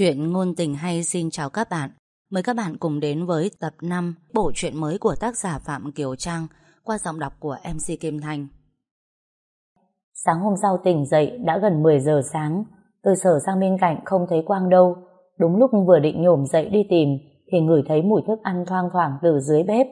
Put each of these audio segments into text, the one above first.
Chuyện ngôn tình hay xin chào các bạn. Mời các bạn cùng đến với tập 5 bộ truyện mới của tác giả Phạm Kiều Trang, qua giọng đọc của MC Kim Thanh. Sáng hôm sau tỉnh dậy, đã gần 10 giờ sáng. Tôi sở sang bên cạnh, không thấy Quang đâu. Đúng lúc vừa định nhổm dậy đi tìm, thì ngửi thấy mùi thức ăn thoang thoảng từ dưới bếp.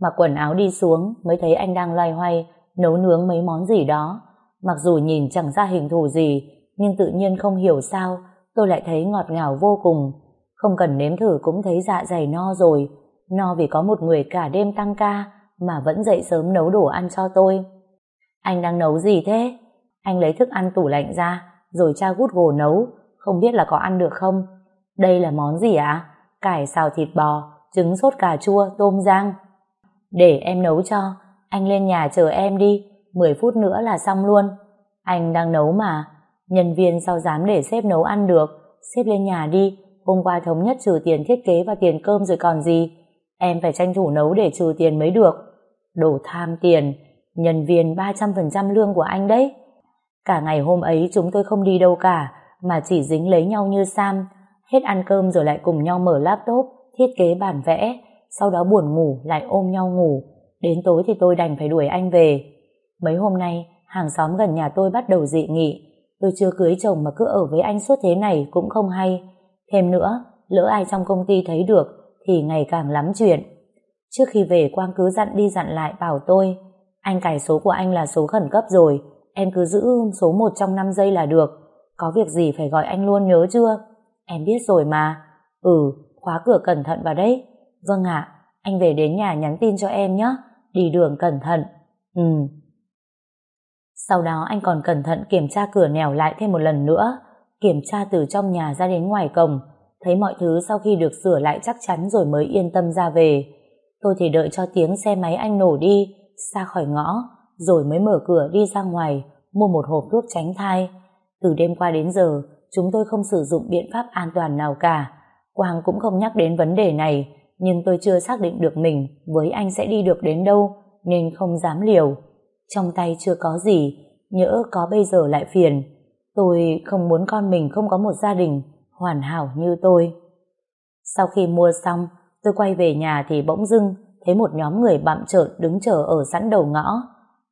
Mặc quần áo đi xuống, mới thấy anh đang loay hoay, nấu nướng mấy món gì đó. Mặc dù nhìn chẳng ra hình thù gì, nhưng tự nhiên không hiểu sao tôi lại thấy ngọt ngào vô cùng. Không cần nếm thử cũng thấy dạ dày no rồi. No vì có một người cả đêm tăng ca mà vẫn dậy sớm nấu đồ ăn cho tôi. Anh đang nấu gì thế? Anh lấy thức ăn tủ lạnh ra rồi cha gút gồ nấu. Không biết là có ăn được không? Đây là món gì ạ? Cải xào thịt bò, trứng sốt cà chua, tôm rang. Để em nấu cho. Anh lên nhà chờ em đi. 10 phút nữa là xong luôn. Anh đang nấu mà. Nhân viên sao dám để sếp nấu ăn được? Sếp lên nhà đi. Hôm qua thống nhất trừ tiền thiết kế và tiền cơm rồi còn gì? Em phải tranh thủ nấu để trừ tiền mới được. Đồ tham tiền. Nhân viên 300% lương của anh đấy. Cả ngày hôm ấy chúng tôi không đi đâu cả, Mà chỉ dính lấy nhau như Sam. Hết ăn cơm rồi lại cùng nhau mở laptop, Thiết kế bản vẽ. Sau đó buồn ngủ, lại ôm nhau ngủ. Đến tối thì tôi đành phải đuổi anh về. Mấy hôm nay, Hàng xóm gần nhà tôi bắt đầu dị nghị. Tôi chưa cưới chồng mà cứ ở với anh suốt thế này cũng không hay. Thêm nữa, lỡ ai trong công ty thấy được thì ngày càng lắm chuyện. Trước khi về Quang cứ dặn đi dặn lại bảo tôi anh cài số của anh là số khẩn cấp rồi em cứ giữ số 1 trong 5 giây là được. Có việc gì phải gọi anh luôn nhớ chưa? Em biết rồi mà. Ừ, khóa cửa cẩn thận vào đấy. Vâng ạ, anh về đến nhà nhắn tin cho em nhé. Đi đường cẩn thận. Ừ. Sau đó anh còn cẩn thận kiểm tra cửa nẻo lại thêm một lần nữa, kiểm tra từ trong nhà ra đến ngoài cổng, thấy mọi thứ sau khi được sửa lại chắc chắn rồi mới yên tâm ra về. Tôi thì đợi cho tiếng xe máy anh nổ đi, xa khỏi ngõ, rồi mới mở cửa đi ra ngoài, mua một hộp thuốc tránh thai. Từ đêm qua đến giờ, chúng tôi không sử dụng biện pháp an toàn nào cả. Quang cũng không nhắc đến vấn đề này, nhưng tôi chưa xác định được mình với anh sẽ đi được đến đâu, nên không dám liều. Trong tay chưa có gì, nhỡ có bây giờ lại phiền. Tôi không muốn con mình không có một gia đình hoàn hảo như tôi. Sau khi mua xong, tôi quay về nhà thì bỗng dưng thấy một nhóm người bạm trợn đứng chờ ở sẵn đầu ngõ.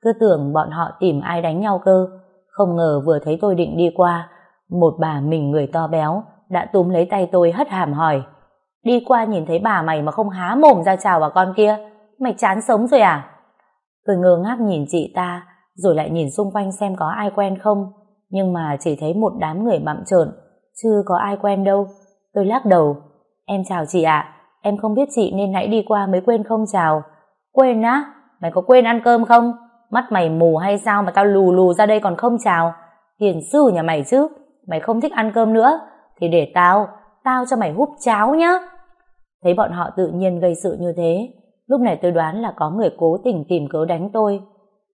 Cứ tưởng bọn họ tìm ai đánh nhau cơ. Không ngờ vừa thấy tôi định đi qua, một bà mình người to béo đã túm lấy tay tôi hất hàm hỏi. Đi qua nhìn thấy bà mày mà không há mồm ra chào bà con kia, mày chán sống rồi à? Tôi ngơ ngác nhìn chị ta, rồi lại nhìn xung quanh xem có ai quen không, nhưng mà chỉ thấy một đám người bặm trợn, chưa có ai quen đâu. Tôi lắc đầu, em chào chị ạ, em không biết chị nên nãy đi qua mới quên không chào. Quên á? Mày có quên ăn cơm không? Mắt mày mù hay sao mà tao lù lù ra đây còn không chào? Hiền sư nhà mày chứ, mày không thích ăn cơm nữa, thì để tao, tao cho mày húp cháo nhá. Thấy bọn họ tự nhiên gây sự như thế, Lúc này tôi đoán là có người cố tình tìm cớ đánh tôi.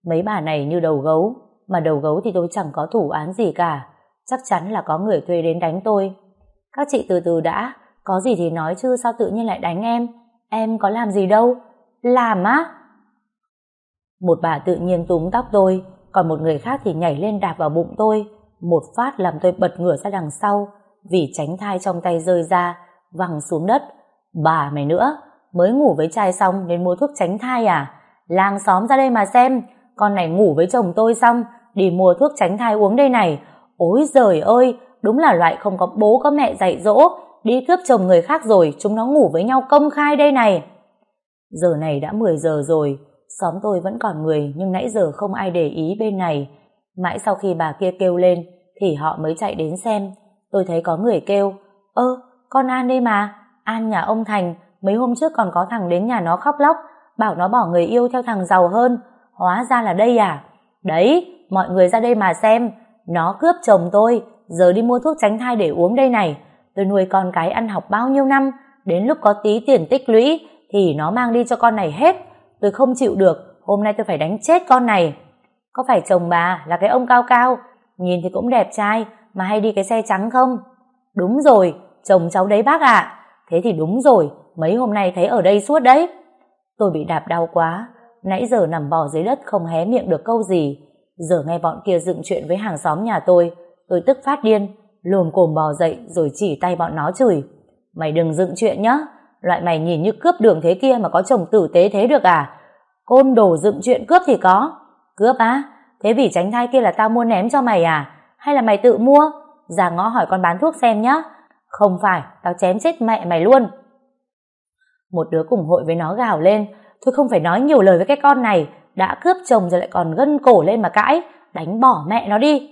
Mấy bà này như đầu gấu, mà đầu gấu thì tôi chẳng có thủ án gì cả. Chắc chắn là có người thuê đến đánh tôi. Các chị từ từ đã, có gì thì nói chứ sao tự nhiên lại đánh em? Em có làm gì đâu? Làm á? Một bà tự nhiên túm tóc tôi, còn một người khác thì nhảy lên đạp vào bụng tôi. Một phát làm tôi bật ngửa ra đằng sau, vì tránh thai trong tay rơi ra, văng xuống đất. Bà mày nữa, mới ngủ với trai xong nên mua thuốc tránh thai à? Làng xóm ra đây mà xem, con này ngủ với chồng tôi xong, đi mua thuốc tránh thai uống đây này. Ôi giời ơi, đúng là loại không có bố có mẹ dạy dỗ, đi cướp chồng người khác rồi, chúng nó ngủ với nhau công khai đây này. Giờ này đã 10 giờ rồi, xóm tôi vẫn còn người nhưng nãy giờ không ai để ý bên này. Mãi sau khi bà kia kêu lên thì họ mới chạy đến xem. Tôi thấy có người kêu, ơ, con An đây mà, An nhà ông Thành, mấy hôm trước còn có thằng đến nhà nó khóc lóc, bảo nó bỏ người yêu theo thằng giàu hơn. Hóa ra là đây à? Đấy, mọi người ra đây mà xem. Nó cướp chồng tôi, giờ đi mua thuốc tránh thai để uống đây này. Tôi nuôi con cái ăn học bao nhiêu năm, đến lúc có tí tiền tích lũy thì nó mang đi cho con này hết. Tôi không chịu được, hôm nay tôi phải đánh chết con này. Có phải chồng bà là cái ông cao cao? Nhìn thì cũng đẹp trai, mà hay đi cái xe trắng không? Đúng rồi, chồng cháu đấy bác ạ. Thế thì đúng rồi mấy hôm nay thấy ở đây suốt đấy. Tôi bị đạp đau quá, nãy giờ nằm bò dưới đất không hé miệng được câu gì. Giờ nghe bọn kia dựng chuyện với hàng xóm nhà tôi, tôi tức phát điên, lồm cồm bò dậy rồi chỉ tay bọn nó chửi. Mày đừng dựng chuyện nhá, loại mày nhìn như cướp đường thế kia mà có chồng tử tế thế được à? Côn đồ dựng chuyện cướp thì có. Cướp á? Thế vì tránh thai kia là tao mua ném cho mày à? Hay là mày tự mua? Ra ngõ hỏi con bán thuốc xem nhá. Không phải, tao chém chết mẹ mày luôn. Một đứa cùng hội với nó gào lên. Thôi không phải nói nhiều lời với cái con này. Đã cướp chồng rồi lại còn gân cổ lên mà cãi. Đánh bỏ mẹ nó đi.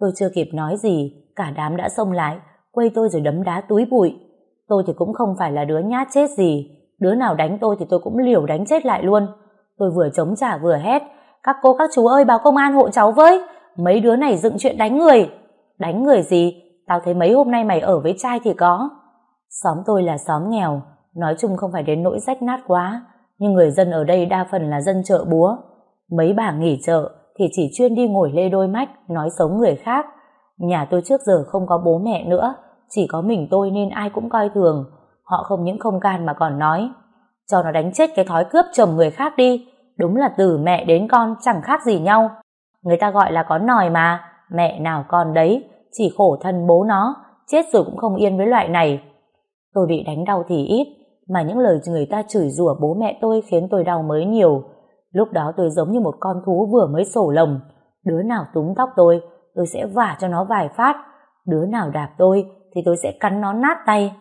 Tôi chưa kịp nói gì, cả đám đã xông lại, quay tôi rồi đấm đá túi bụi. Tôi thì cũng không phải là đứa nhát chết gì. Đứa nào đánh tôi thì tôi cũng liều đánh chết lại luôn. Tôi vừa chống trả vừa hét. Các cô các chú ơi báo công an hộ cháu với. Mấy đứa này dựng chuyện đánh người. Đánh người gì? Tao thấy mấy hôm nay mày ở với trai thì có. Xóm tôi là xóm nghèo. Nói chung không phải đến nỗi rách nát quá. Nhưng người dân ở đây đa phần là dân chợ búa. Mấy bà nghỉ chợ thì chỉ chuyên đi ngồi lê đôi mách nói xấu người khác. Nhà tôi trước giờ không có bố mẹ nữa. Chỉ có mình tôi nên ai cũng coi thường. Họ không những không can mà còn nói. Cho nó đánh chết cái thói cướp chồng người khác đi. Đúng là từ mẹ đến con chẳng khác gì nhau. Người ta gọi là có nòi mà. Mẹ nào con đấy. Chỉ khổ thân bố nó. Chết rồi cũng không yên với loại này. Tôi bị đánh đau thì ít. Mà những lời người ta chửi rủa bố mẹ tôi khiến tôi đau mới nhiều. Lúc đó tôi giống như một con thú vừa mới sổ lồng. Đứa nào túm tóc tôi, tôi sẽ vả cho nó vài phát. Đứa nào đạp tôi, thì tôi sẽ cắn nó nát tay.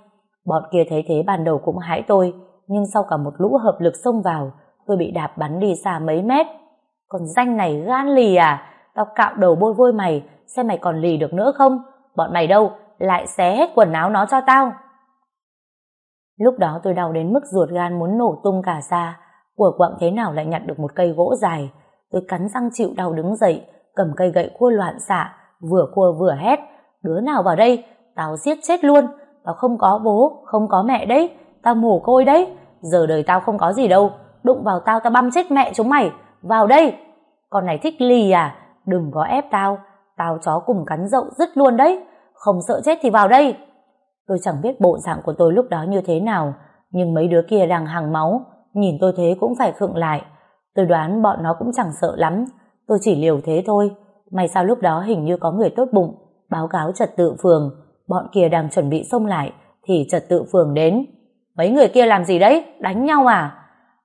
Bọn kia thấy thế ban đầu cũng hãi tôi, nhưng sau cả một lũ hợp lực xông vào, tôi bị đạp bắn đi xa mấy mét. Còn danh này gan lì à? Tao cạo đầu bôi vôi mày, xem mày còn lì được nữa không? Bọn mày đâu? Lại xé hết quần áo nó cho tao. Lúc đó tôi đau đến mức ruột gan muốn nổ tung cả ra. Của quặng thế nào lại nhặt được một cây gỗ dài. Tôi cắn răng chịu đau đứng dậy, cầm cây gậy cua loạn xạ, vừa cua vừa hét. Đứa nào vào đây? Tao giết chết luôn. Tao không có bố, không có mẹ đấy. Tao mồ côi đấy. Giờ đời tao không có gì đâu. Đụng vào tao tao băm chết mẹ chúng mày. Vào đây. Con này thích lì à? Đừng có ép tao. Tao chó cùng cắn dậu dứt luôn đấy. Không sợ chết thì vào đây. Tôi chẳng biết bộ dạng của tôi lúc đó như thế nào. Nhưng mấy đứa kia đang hàng máu. Nhìn tôi thế cũng phải khựng lại. Tôi đoán bọn nó cũng chẳng sợ lắm. Tôi chỉ liều thế thôi. May sao lúc đó hình như có người tốt bụng. Báo cáo trật tự phường. Bọn kia đang chuẩn bị xông lại. Thì trật tự phường đến. Mấy người kia làm gì đấy? Đánh nhau à?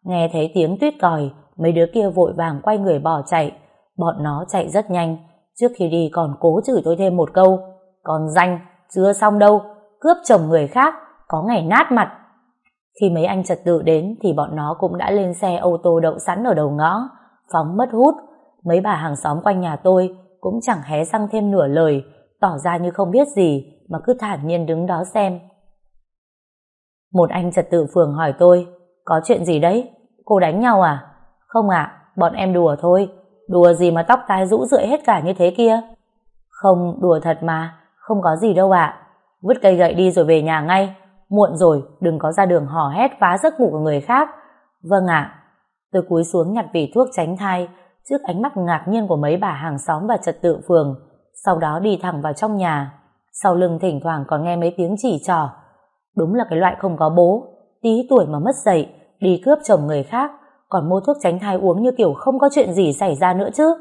Nghe thấy tiếng tuyết còi. Mấy đứa kia vội vàng quay người bỏ chạy. Bọn nó chạy rất nhanh. Trước khi đi còn cố chửi tôi thêm một câu. Còn danh, chưa xong đâu. Cướp chồng người khác. Có ngày nát mặt. Khi mấy anh trật tự đến thì bọn nó cũng đã lên xe ô tô đậu sẵn ở đầu ngõ, phóng mất hút. Mấy bà hàng xóm quanh nhà tôi cũng chẳng hé răng thêm nửa lời, tỏ ra như không biết gì mà cứ thản nhiên đứng đó xem. Một anh trật tự phường hỏi tôi, có chuyện gì đấy? Cô đánh nhau à? Không ạ, bọn em đùa thôi. Đùa gì mà tóc tai rũ rượi hết cả như thế kia? Không, đùa thật mà, không có gì đâu ạ. Vứt cây gậy đi rồi về nhà ngay, Muộn rồi, đừng có ra đường hò hét phá giấc ngủ của người khác. Vâng ạ. Tôi cúi xuống nhặt vỉ thuốc tránh thai trước ánh mắt ngạc nhiên của mấy bà hàng xóm và trật tự phường. Sau đó đi thẳng vào trong nhà. Sau lưng thỉnh thoảng còn nghe mấy tiếng chỉ trò. Đúng là cái loại không có bố. Tí tuổi mà mất dậy, đi cướp chồng người khác, còn mua thuốc tránh thai uống như kiểu không có chuyện gì xảy ra nữa chứ.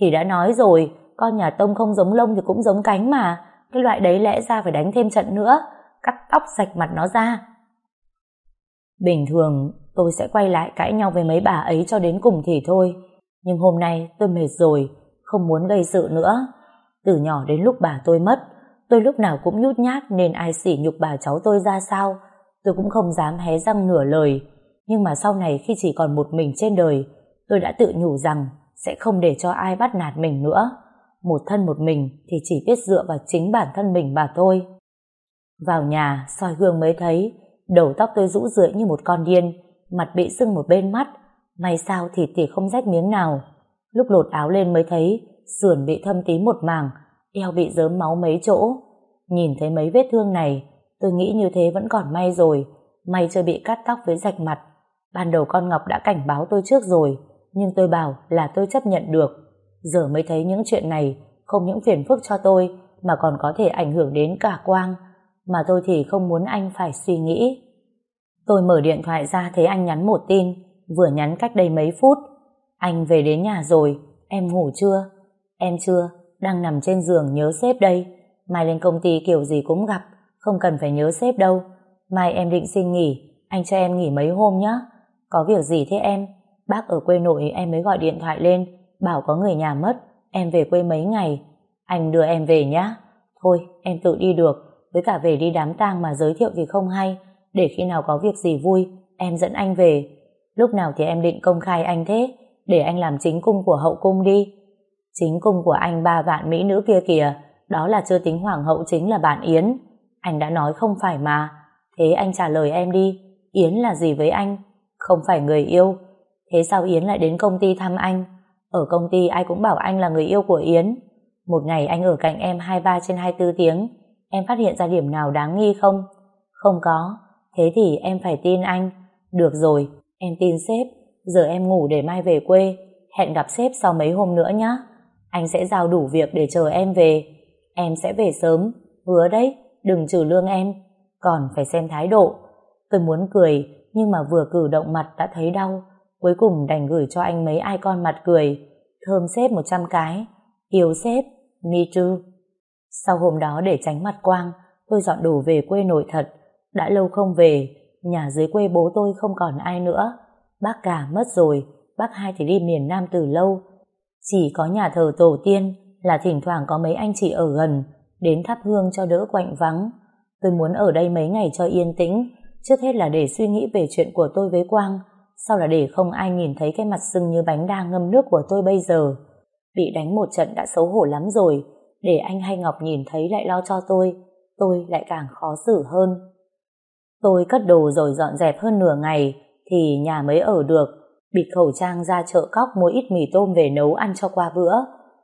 Thì đã nói rồi, con nhà tông không giống lông thì cũng giống cánh mà. Cái loại đấy lẽ ra phải đánh thêm trận nữa cắt tóc sạch mặt nó ra. Bình thường tôi sẽ quay lại cãi nhau với mấy bà ấy cho đến cùng thì thôi. Nhưng hôm nay tôi mệt rồi, không muốn gây sự nữa. Từ nhỏ đến lúc bà tôi mất, tôi lúc nào cũng nhút nhát nên ai sỉ nhục bà cháu tôi ra sao, tôi cũng không dám hé răng nửa lời. Nhưng mà sau này khi chỉ còn một mình trên đời, tôi đã tự nhủ rằng sẽ không để cho ai bắt nạt mình nữa. Một thân một mình thì chỉ biết dựa vào chính bản thân mình mà thôi. Vào nhà, soi gương mới thấy, đầu tóc tôi rũ rượi như một con điên, mặt bị sưng một bên mắt, may sao thì thì không rách miếng nào. Lúc lột áo lên mới thấy, sườn bị thâm tím một mảng, eo bị dớm máu mấy chỗ. Nhìn thấy mấy vết thương này, tôi nghĩ như thế vẫn còn may rồi, may chưa bị cắt tóc với rạch mặt. Ban đầu con Ngọc đã cảnh báo tôi trước rồi, nhưng tôi bảo là tôi chấp nhận được. Giờ mới thấy những chuyện này không những phiền phức cho tôi, mà còn có thể ảnh hưởng đến cả Quang, mà tôi thì không muốn anh phải suy nghĩ. Tôi mở điện thoại ra thấy anh nhắn một tin, vừa nhắn cách đây mấy phút. Anh về đến nhà rồi, em ngủ chưa? Em chưa, đang nằm trên giường nhớ sếp đây. Mai lên công ty kiểu gì cũng gặp, không cần phải nhớ sếp đâu. Mai em định xin nghỉ, anh cho em nghỉ mấy hôm nhé. Có việc gì thế em? Bác ở quê nội em mới gọi điện thoại lên, bảo có người nhà mất, em về quê mấy ngày. Anh đưa em về nhá. Thôi, em tự đi được, với cả về đi đám tang mà giới thiệu thì không hay, để khi nào có việc gì vui, em dẫn anh về. Lúc nào thì em định công khai anh thế, để anh làm chính cung của hậu cung đi. Chính cung của anh ba vạn mỹ nữ kia kìa, đó là chưa tính hoàng hậu chính là bạn Yến. Anh đã nói không phải mà. Thế anh trả lời em đi, Yến là gì với anh? Không phải người yêu. Thế sao Yến lại đến công ty thăm anh? Ở công ty ai cũng bảo anh là người yêu của Yến. Một ngày anh ở cạnh em 23 trên 24 tiếng, em phát hiện ra điểm nào đáng nghi không? Không có. Thế thì em phải tin anh. Được rồi, em tin sếp. Giờ em ngủ để mai về quê. Hẹn gặp sếp sau mấy hôm nữa nhé. Anh sẽ giao đủ việc để chờ em về. Em sẽ về sớm. Hứa đấy, đừng trừ lương em. Còn phải xem thái độ. Tôi muốn cười, nhưng mà vừa cử động mặt đã thấy đau. Cuối cùng đành gửi cho anh mấy icon mặt cười. Thơm sếp 100 cái. Yêu sếp, me too. Sau hôm đó để tránh mặt quang, tôi dọn đồ về quê nội thật. Đã lâu không về, nhà dưới quê bố tôi không còn ai nữa. Bác cả mất rồi, bác hai thì đi miền Nam từ lâu. Chỉ có nhà thờ tổ tiên là thỉnh thoảng có mấy anh chị ở gần, đến thắp hương cho đỡ quạnh vắng. Tôi muốn ở đây mấy ngày cho yên tĩnh, trước hết là để suy nghĩ về chuyện của tôi với Quang, sau là để không ai nhìn thấy cái mặt sưng như bánh đa ngâm nước của tôi bây giờ. Bị đánh một trận đã xấu hổ lắm rồi, để anh hay Ngọc nhìn thấy lại lo cho tôi, tôi lại càng khó xử hơn. Tôi cất đồ rồi dọn dẹp hơn nửa ngày, thì nhà mới ở được, bịt khẩu trang ra chợ cóc mua ít mì tôm về nấu ăn cho qua bữa.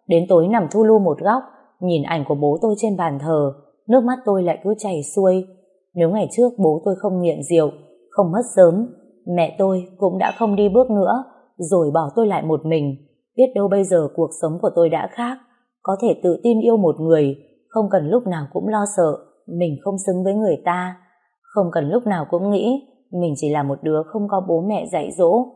Đến tối nằm thu lu một góc, nhìn ảnh của bố tôi trên bàn thờ, nước mắt tôi lại cứ chảy xuôi. Nếu ngày trước bố tôi không nghiện rượu, không mất sớm, mẹ tôi cũng đã không đi bước nữa, rồi bỏ tôi lại một mình. Biết đâu bây giờ cuộc sống của tôi đã khác, có thể tự tin yêu một người, không cần lúc nào cũng lo sợ, mình không xứng với người ta, không cần lúc nào cũng nghĩ mình chỉ là một đứa không có bố mẹ dạy dỗ.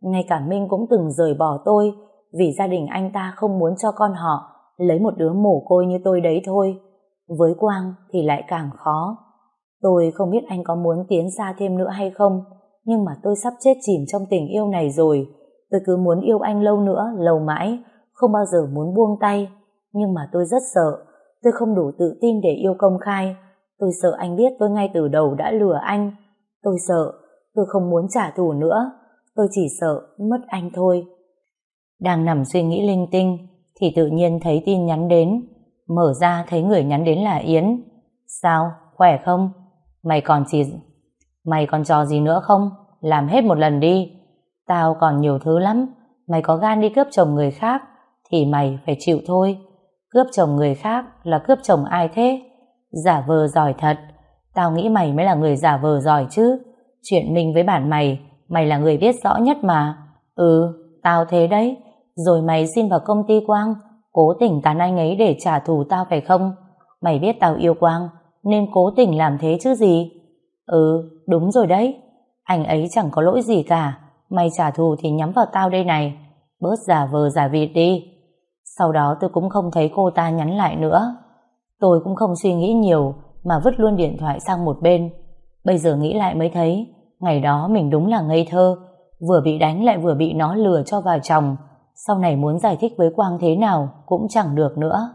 Ngay cả Minh cũng từng rời bỏ tôi vì gia đình anh ta không muốn cho con họ lấy một đứa mồ côi như tôi đấy thôi. Với Quang thì lại càng khó. Tôi không biết anh có muốn tiến xa thêm nữa hay không, nhưng mà tôi sắp chết chìm trong tình yêu này rồi. Tôi cứ muốn yêu anh lâu nữa, lâu mãi, không bao giờ muốn buông tay. Nhưng mà tôi rất sợ, tôi không đủ tự tin để yêu công khai. Tôi sợ anh biết tôi ngay từ đầu đã lừa anh. Tôi sợ, tôi không muốn trả thù nữa. Tôi chỉ sợ mất anh thôi. Đang nằm suy nghĩ linh tinh, thì tự nhiên thấy tin nhắn đến. Mở ra thấy người nhắn đến là Yến. Sao, khỏe không? Mày còn chỉ... Mày còn trò gì nữa không? Làm hết một lần đi. Tao còn nhiều thứ lắm. Mày có gan đi cướp chồng người khác, thì mày phải chịu thôi. Cướp chồng người khác là cướp chồng ai thế? Giả vờ giỏi thật. Tao nghĩ mày mới là người giả vờ giỏi chứ. Chuyện mình với bản mày, mày là người biết rõ nhất mà. Ừ, tao thế đấy. Rồi mày xin vào công ty Quang, cố tình tán anh ấy để trả thù tao phải không? Mày biết tao yêu Quang, nên cố tình làm thế chứ gì? Ừ, đúng rồi đấy. Anh ấy chẳng có lỗi gì cả. Mày trả thù thì nhắm vào tao đây này. Bớt giả vờ giả vịt đi. Sau đó tôi cũng không thấy cô ta nhắn lại nữa. Tôi cũng không suy nghĩ nhiều mà vứt luôn điện thoại sang một bên. Bây giờ nghĩ lại mới thấy ngày đó mình đúng là ngây thơ vừa bị đánh lại vừa bị nó lừa cho vào chồng sau này muốn giải thích với Quang thế nào cũng chẳng được nữa.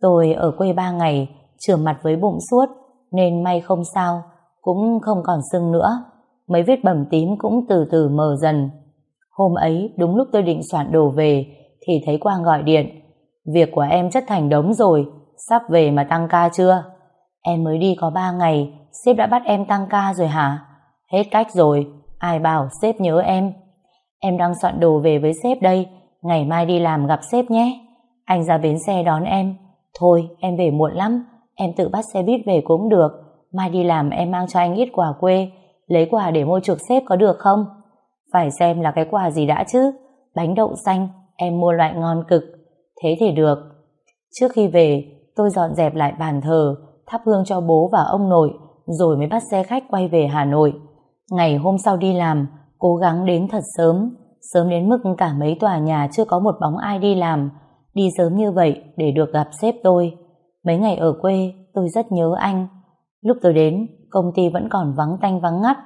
Tôi ở quê ba ngày chừa mặt với bụng suốt nên may không sao cũng không còn sưng nữa mấy vết bầm tím cũng từ từ mờ dần. Hôm ấy đúng lúc tôi định soạn đồ về thì thấy Quang gọi điện việc của em chất thành đống rồi sắp về mà tăng ca chưa? Em mới đi có 3 ngày, sếp đã bắt em tăng ca rồi hả? Hết cách rồi, ai bảo sếp nhớ em. Em đang soạn đồ về với sếp đây, ngày mai đi làm gặp sếp nhé. Anh ra bến xe đón em. Thôi, em về muộn lắm, em tự bắt xe buýt về cũng được. Mai đi làm em mang cho anh ít quà quê, lấy quà để mua chuộc xếp có được không? Phải xem là cái quà gì đã chứ. Bánh đậu xanh, em mua loại ngon cực. Thế thì được. Trước khi về, tôi dọn dẹp lại bàn thờ, thắp hương cho bố và ông nội, rồi mới bắt xe khách quay về Hà Nội. Ngày hôm sau đi làm, cố gắng đến thật sớm, sớm đến mức cả mấy tòa nhà chưa có một bóng ai đi làm, đi sớm như vậy để được gặp sếp tôi. Mấy ngày ở quê, tôi rất nhớ anh. Lúc tôi đến, công ty vẫn còn vắng tanh vắng ngắt,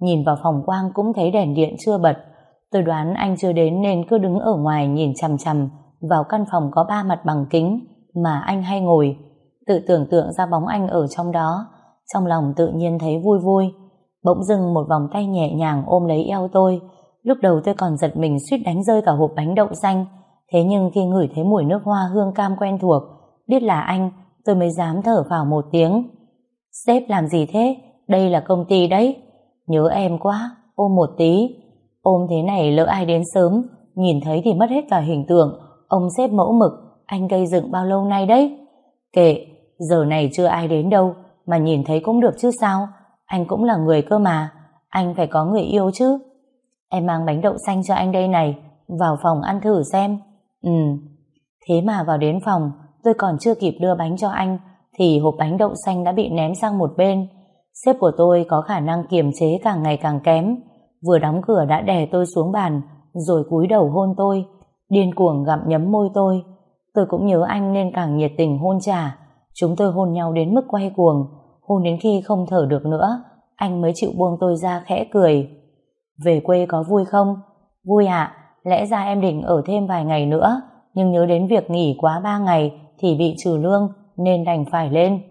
nhìn vào phòng quang cũng thấy đèn điện chưa bật. Tôi đoán anh chưa đến nên cứ đứng ở ngoài nhìn chằm chằm vào căn phòng có ba mặt bằng kính mà anh hay ngồi. Tự tưởng tượng ra bóng anh ở trong đó, trong lòng tự nhiên thấy vui vui. Bỗng dưng một vòng tay nhẹ nhàng ôm lấy eo tôi. Lúc đầu tôi còn giật mình suýt đánh rơi cả hộp bánh đậu xanh. Thế nhưng khi ngửi thấy mùi nước hoa hương cam quen thuộc, biết là anh, tôi mới dám thở vào một tiếng. Sếp làm gì thế? Đây là công ty đấy. Nhớ em quá, ôm một tí. Ôm thế này lỡ ai đến sớm, nhìn thấy thì mất hết cả hình tượng. Ông sếp mẫu mực, anh gây dựng bao lâu nay đấy? Kệ, giờ này chưa ai đến đâu, mà nhìn thấy cũng được chứ sao? Anh cũng là người cơ mà, anh phải có người yêu chứ. Em mang bánh đậu xanh cho anh đây này, vào phòng ăn thử xem. Ừ, thế mà vào đến phòng, tôi còn chưa kịp đưa bánh cho anh, thì hộp bánh đậu xanh đã bị ném sang một bên. Sếp của tôi có khả năng kiềm chế càng ngày càng kém, vừa đóng cửa đã đè tôi xuống bàn, rồi cúi đầu hôn tôi, điên cuồng gặm nhấm môi tôi. Tôi cũng nhớ anh nên càng nhiệt tình hôn trả. Chúng tôi hôn nhau đến mức quay cuồng, hôn đến khi không thở được nữa, anh mới chịu buông tôi ra khẽ cười. Về quê có vui không? Vui ạ, lẽ ra em định ở thêm vài ngày nữa, nhưng nhớ đến việc nghỉ quá ba ngày thì bị trừ lương, nên đành phải lên.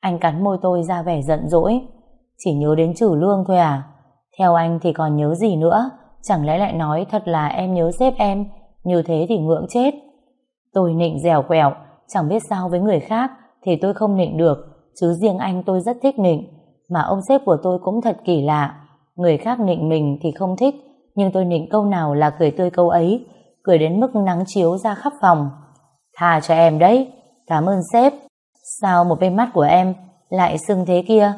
Anh cắn môi tôi ra vẻ giận dỗi. Chỉ nhớ đến trừ lương thôi à? Theo anh thì còn nhớ gì nữa? Chẳng lẽ lại nói thật là em nhớ sếp em, như thế thì ngưỡng chết. Tôi nịnh dẻo quẹo, chẳng biết sao với người khác thì tôi không nịnh được, chứ riêng anh tôi rất thích nịnh. Mà ông sếp của tôi cũng thật kỳ lạ. Người khác nịnh mình thì không thích, nhưng tôi nịnh câu nào là cười tươi câu ấy, cười đến mức nắng chiếu ra khắp phòng. Thà cho em đấy, cảm ơn sếp. Sao một bên mắt của em lại sưng thế kia?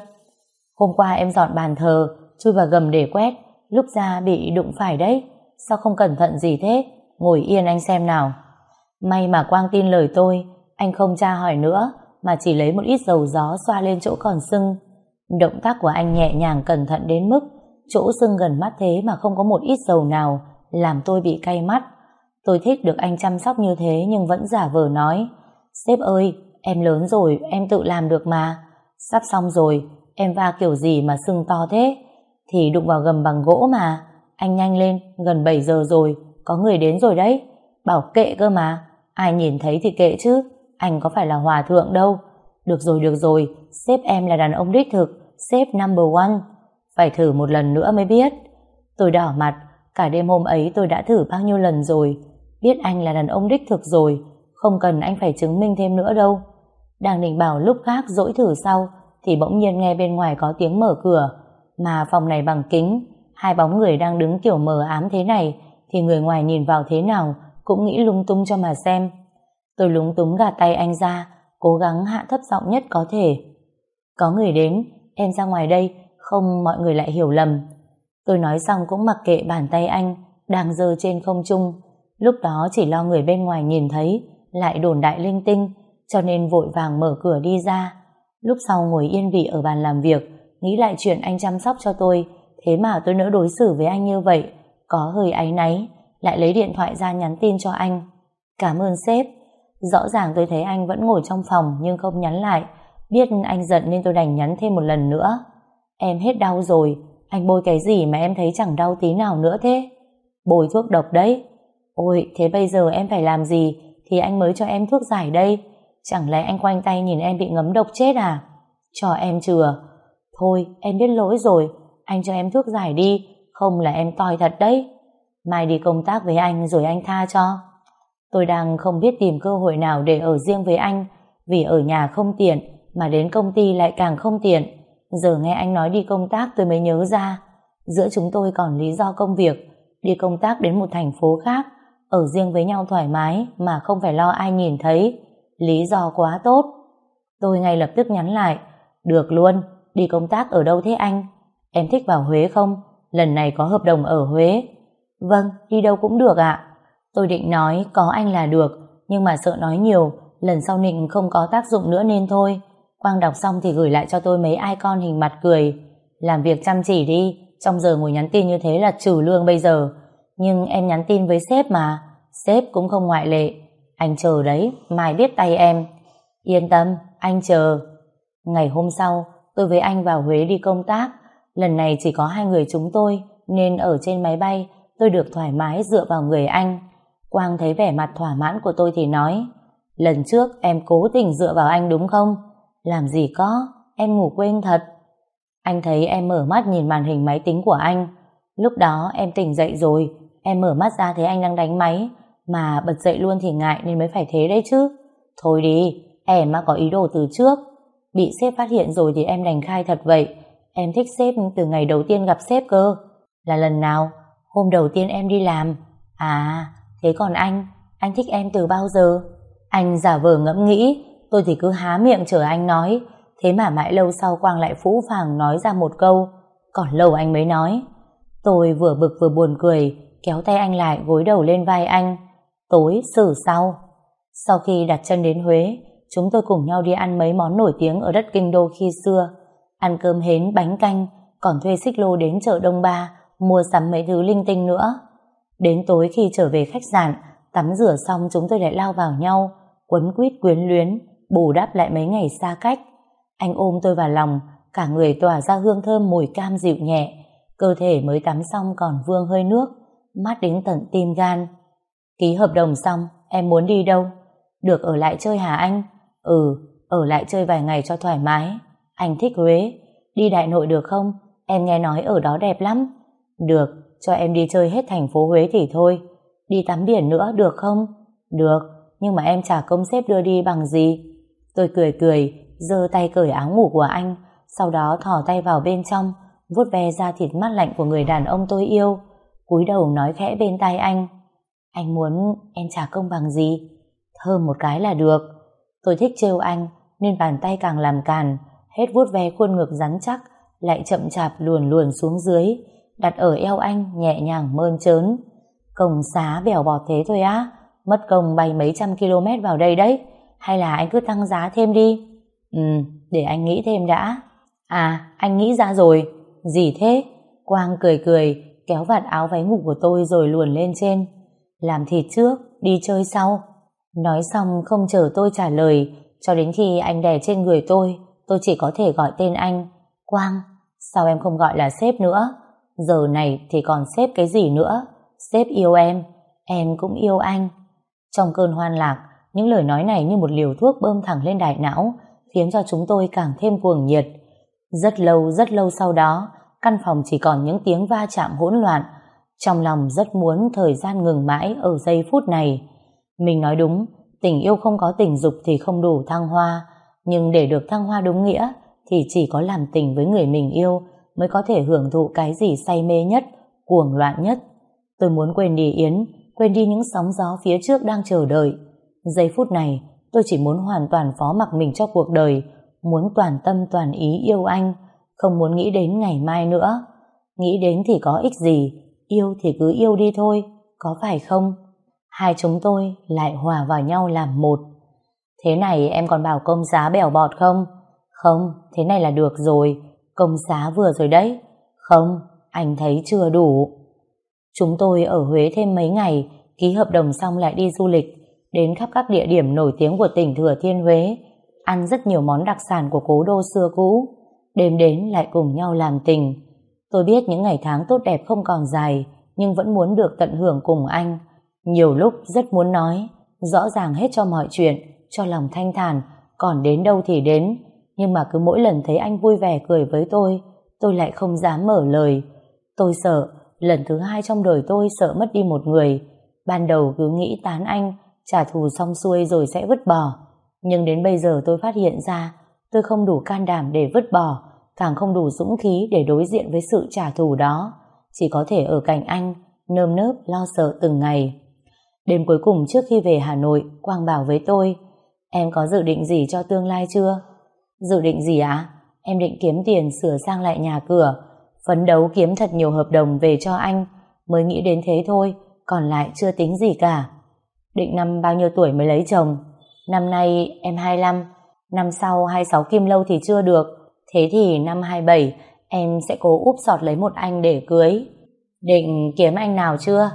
Hôm qua em dọn bàn thờ, chui vào gầm để quét, lúc ra bị đụng phải đấy. Sao không cẩn thận gì thế? Ngồi yên anh xem nào. May mà Quang tin lời tôi, anh không tra hỏi nữa, mà chỉ lấy một ít dầu gió xoa lên chỗ còn sưng. Động tác của anh nhẹ nhàng cẩn thận đến mức chỗ sưng gần mắt thế mà không có một ít dầu nào làm tôi bị cay mắt. Tôi thích được anh chăm sóc như thế nhưng vẫn giả vờ nói Sếp ơi, em lớn rồi, em tự làm được mà. Sắp xong rồi, em va kiểu gì mà sưng to thế? Thì đụng vào gầm bằng gỗ mà. Anh nhanh lên, gần 7 giờ rồi, có người đến rồi đấy. Bảo kệ cơ mà, ai nhìn thấy thì kệ chứ, anh có phải là hòa thượng đâu. Được rồi, được rồi, sếp em là đàn ông đích thực, sếp number one. Phải thử một lần nữa mới biết. Tôi đỏ mặt, cả đêm hôm ấy tôi đã thử bao nhiêu lần rồi. Biết anh là đàn ông đích thực rồi, không cần anh phải chứng minh thêm nữa đâu. Đang định bảo lúc khác dỗi thử sau, thì bỗng nhiên nghe bên ngoài có tiếng mở cửa. Mà phòng này bằng kính, hai bóng người đang đứng kiểu mờ ám thế này, thì người ngoài nhìn vào thế nào cũng nghĩ lung tung cho mà xem. Tôi lúng túng gạt tay anh ra, cố gắng hạ thấp giọng nhất có thể. Có người đến, em ra ngoài đây, không mọi người lại hiểu lầm. Tôi nói xong cũng mặc kệ bàn tay anh, đang dơ trên không trung. Lúc đó chỉ lo người bên ngoài nhìn thấy, lại đồn đại linh tinh, cho nên vội vàng mở cửa đi ra. Lúc sau ngồi yên vị ở bàn làm việc, nghĩ lại chuyện anh chăm sóc cho tôi, thế mà tôi nỡ đối xử với anh như vậy, có hơi áy náy, lại lấy điện thoại ra nhắn tin cho anh. Cảm ơn sếp. Rõ ràng tôi thấy anh vẫn ngồi trong phòng nhưng không nhắn lại, biết anh giận nên tôi đành nhắn thêm một lần nữa. Em hết đau rồi, anh bôi cái gì mà em thấy chẳng đau tí nào nữa thế? Bôi thuốc độc đấy. Ôi, thế bây giờ em phải làm gì thì anh mới cho em thuốc giải đây? Chẳng lẽ anh quanh tay nhìn em bị ngấm độc chết à? Cho em chừa. Thôi, em biết lỗi rồi, anh cho em thuốc giải đi, không là em toi thật đấy. Mai đi công tác với anh rồi anh tha cho. Tôi đang không biết tìm cơ hội nào để ở riêng với anh, vì ở nhà không tiện, mà đến công ty lại càng không tiện. Giờ nghe anh nói đi công tác tôi mới nhớ ra, giữa chúng tôi còn lý do công việc, đi công tác đến một thành phố khác, ở riêng với nhau thoải mái mà không phải lo ai nhìn thấy. Lý do quá tốt. Tôi ngay lập tức nhắn lại, được luôn, đi công tác ở đâu thế anh? Em thích vào Huế không? Lần này có hợp đồng ở Huế. Vâng, đi đâu cũng được ạ. Tôi định nói có anh là được, nhưng mà sợ nói nhiều, lần sau nịnh không có tác dụng nữa nên thôi. Quang đọc xong thì gửi lại cho tôi mấy icon hình mặt cười. Làm việc chăm chỉ đi, trong giờ ngồi nhắn tin như thế là trừ lương bây giờ. Nhưng em nhắn tin với sếp mà, sếp cũng không ngoại lệ. Anh chờ đấy, mai biết tay em. Yên tâm, anh chờ. Ngày hôm sau, tôi với anh vào Huế đi công tác. Lần này chỉ có hai người chúng tôi, nên ở trên máy bay tôi được thoải mái dựa vào người anh. Quang thấy vẻ mặt thỏa mãn của tôi thì nói Lần trước em cố tình dựa vào anh đúng không? Làm gì có, em ngủ quên thật. Anh thấy em mở mắt nhìn màn hình máy tính của anh. Lúc đó em tỉnh dậy rồi, em mở mắt ra thấy anh đang đánh máy, mà bật dậy luôn thì ngại nên mới phải thế đấy chứ. Thôi đi, em mà có ý đồ từ trước. Bị sếp phát hiện rồi thì em đành khai thật vậy. Em thích sếp từ ngày đầu tiên gặp sếp cơ. Là lần nào? Hôm đầu tiên em đi làm. À, thế còn anh? Anh thích em từ bao giờ? Anh giả vờ ngẫm nghĩ, tôi thì cứ há miệng chờ anh nói. Thế mà mãi lâu sau Quang lại phũ phàng nói ra một câu. Còn lâu anh mới nói. Tôi vừa bực vừa buồn cười, kéo tay anh lại gối đầu lên vai anh. Tối xử sau. Sau khi đặt chân đến Huế, chúng tôi cùng nhau đi ăn mấy món nổi tiếng ở đất kinh đô khi xưa. Ăn cơm hến, bánh canh, còn thuê xích lô đến chợ Đông Ba, mua sắm mấy thứ linh tinh nữa. Đến tối khi trở về khách sạn, tắm rửa xong chúng tôi lại lao vào nhau, quấn quýt quyến luyến, bù đắp lại mấy ngày xa cách. Anh ôm tôi vào lòng, cả người tỏa ra hương thơm mùi cam dịu nhẹ, cơ thể mới tắm xong còn vương hơi nước, mát đến tận tim gan. Ký hợp đồng xong, em muốn đi đâu? Được ở lại chơi hả anh? Ừ, ở lại chơi vài ngày cho thoải mái. Anh thích Huế. Đi đại nội được không? Em nghe nói ở đó đẹp lắm. Được, cho em đi chơi hết thành phố Huế thì thôi. Đi tắm biển nữa được không? Được, nhưng mà em trả công xếp đưa đi bằng gì? Tôi cười cười, giơ tay cởi áo ngủ của anh, sau đó thỏ tay vào bên trong, vuốt ve da thịt mát lạnh của người đàn ông tôi yêu, cúi đầu nói khẽ bên tai anh. Anh muốn em trả công bằng gì? Thơm một cái là được. Tôi thích trêu anh, nên bàn tay càng làm càn, hết vuốt ve khuôn ngực rắn chắc, lại chậm chạp luồn luồn xuống dưới, đặt ở eo anh nhẹ nhàng mơn trớn. Công xá bèo bọt thế thôi á, mất công bay mấy trăm km vào đây đấy, hay là anh cứ tăng giá thêm đi? Ừ, để anh nghĩ thêm đã. À, anh nghĩ ra rồi. Gì thế? Quang cười cười, kéo vạt áo váy ngủ của tôi rồi luồn lên trên. Làm thịt trước, đi chơi sau. Nói xong không chờ tôi trả lời, cho đến khi anh đè trên người tôi, tôi chỉ có thể gọi tên anh. Quang, sao em không gọi là sếp nữa? Giờ này thì còn sếp cái gì nữa? Sếp yêu em, em cũng yêu anh. Trong cơn hoan lạc, những lời nói này như một liều thuốc bơm thẳng lên đại não, khiến cho chúng tôi càng thêm cuồng nhiệt. Rất lâu, rất lâu sau đó, căn phòng chỉ còn những tiếng va chạm hỗn loạn. Trong lòng rất muốn thời gian ngừng mãi ở giây phút này. Mình nói đúng, tình yêu không có tình dục thì không đủ thăng hoa, nhưng để được thăng hoa đúng nghĩa thì chỉ có làm tình với người mình yêu mới có thể hưởng thụ cái gì say mê nhất, cuồng loạn nhất. Tôi muốn quên đi Yến, quên đi những sóng gió phía trước đang chờ đợi. Giây phút này, tôi chỉ muốn hoàn toàn phó mặc mình cho cuộc đời, muốn toàn tâm toàn ý yêu anh, không muốn nghĩ đến ngày mai nữa. Nghĩ đến thì có ích gì, yêu thì cứ yêu đi thôi, có phải không? Hai chúng tôi lại hòa vào nhau làm một. Thế này em còn bảo công giá bèo bọt không? Không, thế này là được rồi, công giá vừa rồi đấy. Không, anh thấy chưa đủ. Chúng tôi ở Huế thêm mấy ngày, ký hợp đồng xong lại đi du lịch, đến khắp các địa điểm nổi tiếng của tỉnh Thừa Thiên Huế, ăn rất nhiều món đặc sản của cố đô xưa cũ, đêm đến lại cùng nhau làm tình. Tôi biết những ngày tháng tốt đẹp không còn dài, nhưng vẫn muốn được tận hưởng cùng anh. Nhiều lúc rất muốn nói, rõ ràng hết cho mọi chuyện, cho lòng thanh thản, còn đến đâu thì đến. Nhưng mà cứ mỗi lần thấy anh vui vẻ cười với tôi, tôi lại không dám mở lời. Tôi sợ, lần thứ hai trong đời tôi sợ mất đi một người. Ban đầu cứ nghĩ tán anh, trả thù xong xuôi rồi sẽ vứt bỏ. Nhưng đến bây giờ tôi phát hiện ra tôi không đủ can đảm để vứt bỏ, càng không đủ dũng khí để đối diện với sự trả thù đó. Chỉ có thể ở cạnh anh, nơm nớp lo sợ từng ngày. Đêm cuối cùng trước khi về Hà Nội, Quang bảo với tôi, em có dự định gì cho tương lai chưa? Dự định gì ạ? Em định kiếm tiền sửa sang lại nhà cửa, phấn đấu kiếm thật nhiều hợp đồng về cho anh, mới nghĩ đến thế thôi, còn lại chưa tính gì cả. Định năm bao nhiêu tuổi mới lấy chồng? Năm nay em 25, năm sau 26 kim lâu thì chưa được, thế thì năm 27 em sẽ cố úp sọt lấy một anh để cưới. Định kiếm anh nào chưa?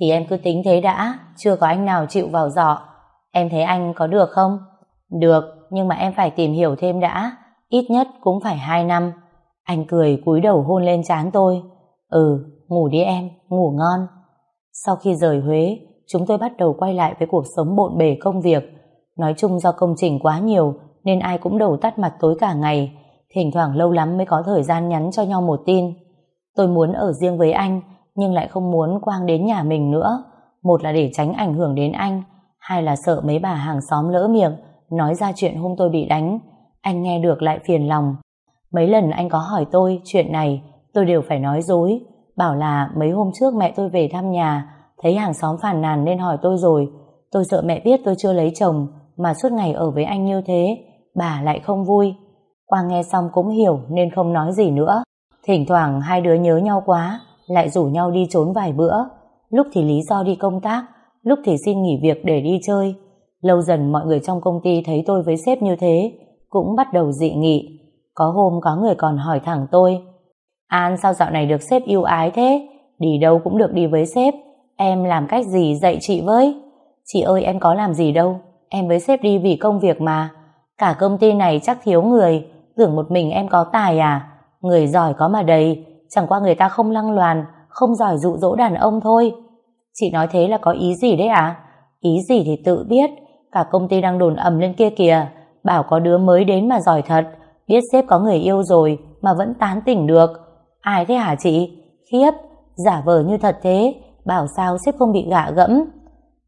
Thì em cứ tính thế đã, chưa có anh nào chịu vào dọ Em thấy anh có được không? Được, nhưng mà em phải tìm hiểu thêm đã, ít nhất cũng phải 2 năm. Anh cười cúi đầu hôn lên trán tôi. Ừ, ngủ đi em, ngủ ngon. Sau khi rời Huế, chúng tôi bắt đầu quay lại với cuộc sống bộn bề công việc. Nói chung do công trình quá nhiều nên ai cũng đầu tắt mặt tối cả ngày. Thỉnh thoảng lâu lắm mới có thời gian nhắn cho nhau một tin. Tôi muốn ở riêng với anh nhưng lại không muốn Quang đến nhà mình nữa. Một là để tránh ảnh hưởng đến anh, hai là sợ mấy bà hàng xóm lỡ miệng nói ra chuyện hôm tôi bị đánh. Anh nghe được lại phiền lòng. Mấy lần anh có hỏi tôi chuyện này, tôi đều phải nói dối. Bảo là mấy hôm trước mẹ tôi về thăm nhà, thấy hàng xóm phản nàn nên hỏi tôi rồi. Tôi sợ mẹ biết tôi chưa lấy chồng, mà suốt ngày ở với anh như thế, bà lại không vui. Quang nghe xong cũng hiểu nên không nói gì nữa. Thỉnh thoảng hai đứa nhớ nhau quá, lại rủ nhau đi trốn vài bữa. Lúc thì lý do đi công tác, lúc thì xin nghỉ việc để đi chơi. Lâu dần mọi người trong công ty thấy tôi với sếp như thế, cũng bắt đầu dị nghị. Có hôm có người còn hỏi thẳng tôi, An sao dạo này được sếp yêu ái thế? Đi đâu cũng được đi với sếp, em làm cách gì dạy chị với? Chị ơi em có làm gì đâu, em với sếp đi vì công việc mà. Cả công ty này chắc thiếu người, tưởng một mình em có tài à? Người giỏi có mà đầy, chẳng qua người ta không lăng loàn, không giỏi dụ dỗ đàn ông thôi. Chị nói thế là có ý gì đấy à? Ý gì thì tự biết, cả công ty đang đồn ầm lên kia kìa, bảo có đứa mới đến mà giỏi thật, biết sếp có người yêu rồi mà vẫn tán tỉnh được. Ai thế hả chị? Khiếp, giả vờ như thật thế, bảo sao sếp không bị gạ gẫm.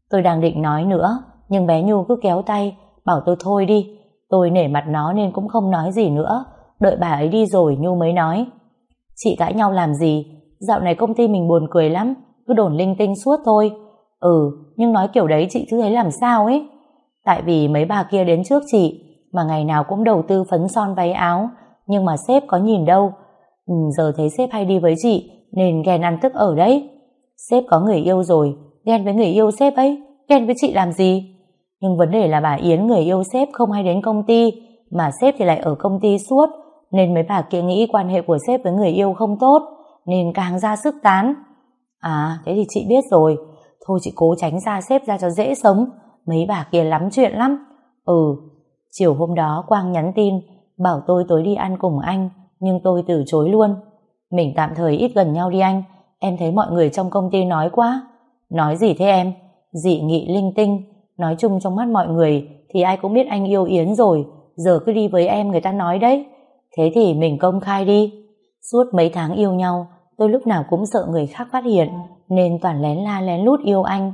Tôi đang định nói nữa, nhưng bé Nhu cứ kéo tay, bảo tôi thôi đi. Tôi nể mặt nó nên cũng không nói gì nữa, đợi bà ấy đi rồi Nhu mới nói. Chị cãi nhau làm gì? Dạo này công ty mình buồn cười lắm, cứ đồn linh tinh suốt thôi. Ừ, nhưng nói kiểu đấy chị cứ thấy làm sao ấy. Tại vì mấy bà kia đến trước chị, mà ngày nào cũng đầu tư phấn son váy áo, nhưng mà sếp có nhìn đâu. Ừ, giờ thấy sếp hay đi với chị, nên ghen ăn tức ở đấy. Sếp có người yêu rồi, ghen với người yêu sếp ấy, ghen với chị làm gì? Nhưng vấn đề là bà Yến người yêu sếp không hay đến công ty, mà sếp thì lại ở công ty suốt, nên mấy bà kia nghĩ quan hệ của sếp với người yêu không tốt, nên càng ra sức tán. À, thế thì chị biết rồi, thôi chị cố tránh ra sếp ra cho dễ sống, mấy bà kia lắm chuyện lắm. Ừ, chiều hôm đó Quang nhắn tin, bảo tôi tối đi ăn cùng anh, nhưng tôi từ chối luôn. Mình tạm thời ít gần nhau đi anh, em thấy mọi người trong công ty nói quá. Nói gì thế em? Dị nghị linh tinh, nói chung trong mắt mọi người thì ai cũng biết anh yêu Yến rồi, giờ cứ đi với em người ta nói đấy. Thế thì mình công khai đi. Suốt mấy tháng yêu nhau, tôi lúc nào cũng sợ người khác phát hiện, nên toàn lén la lén lút yêu anh.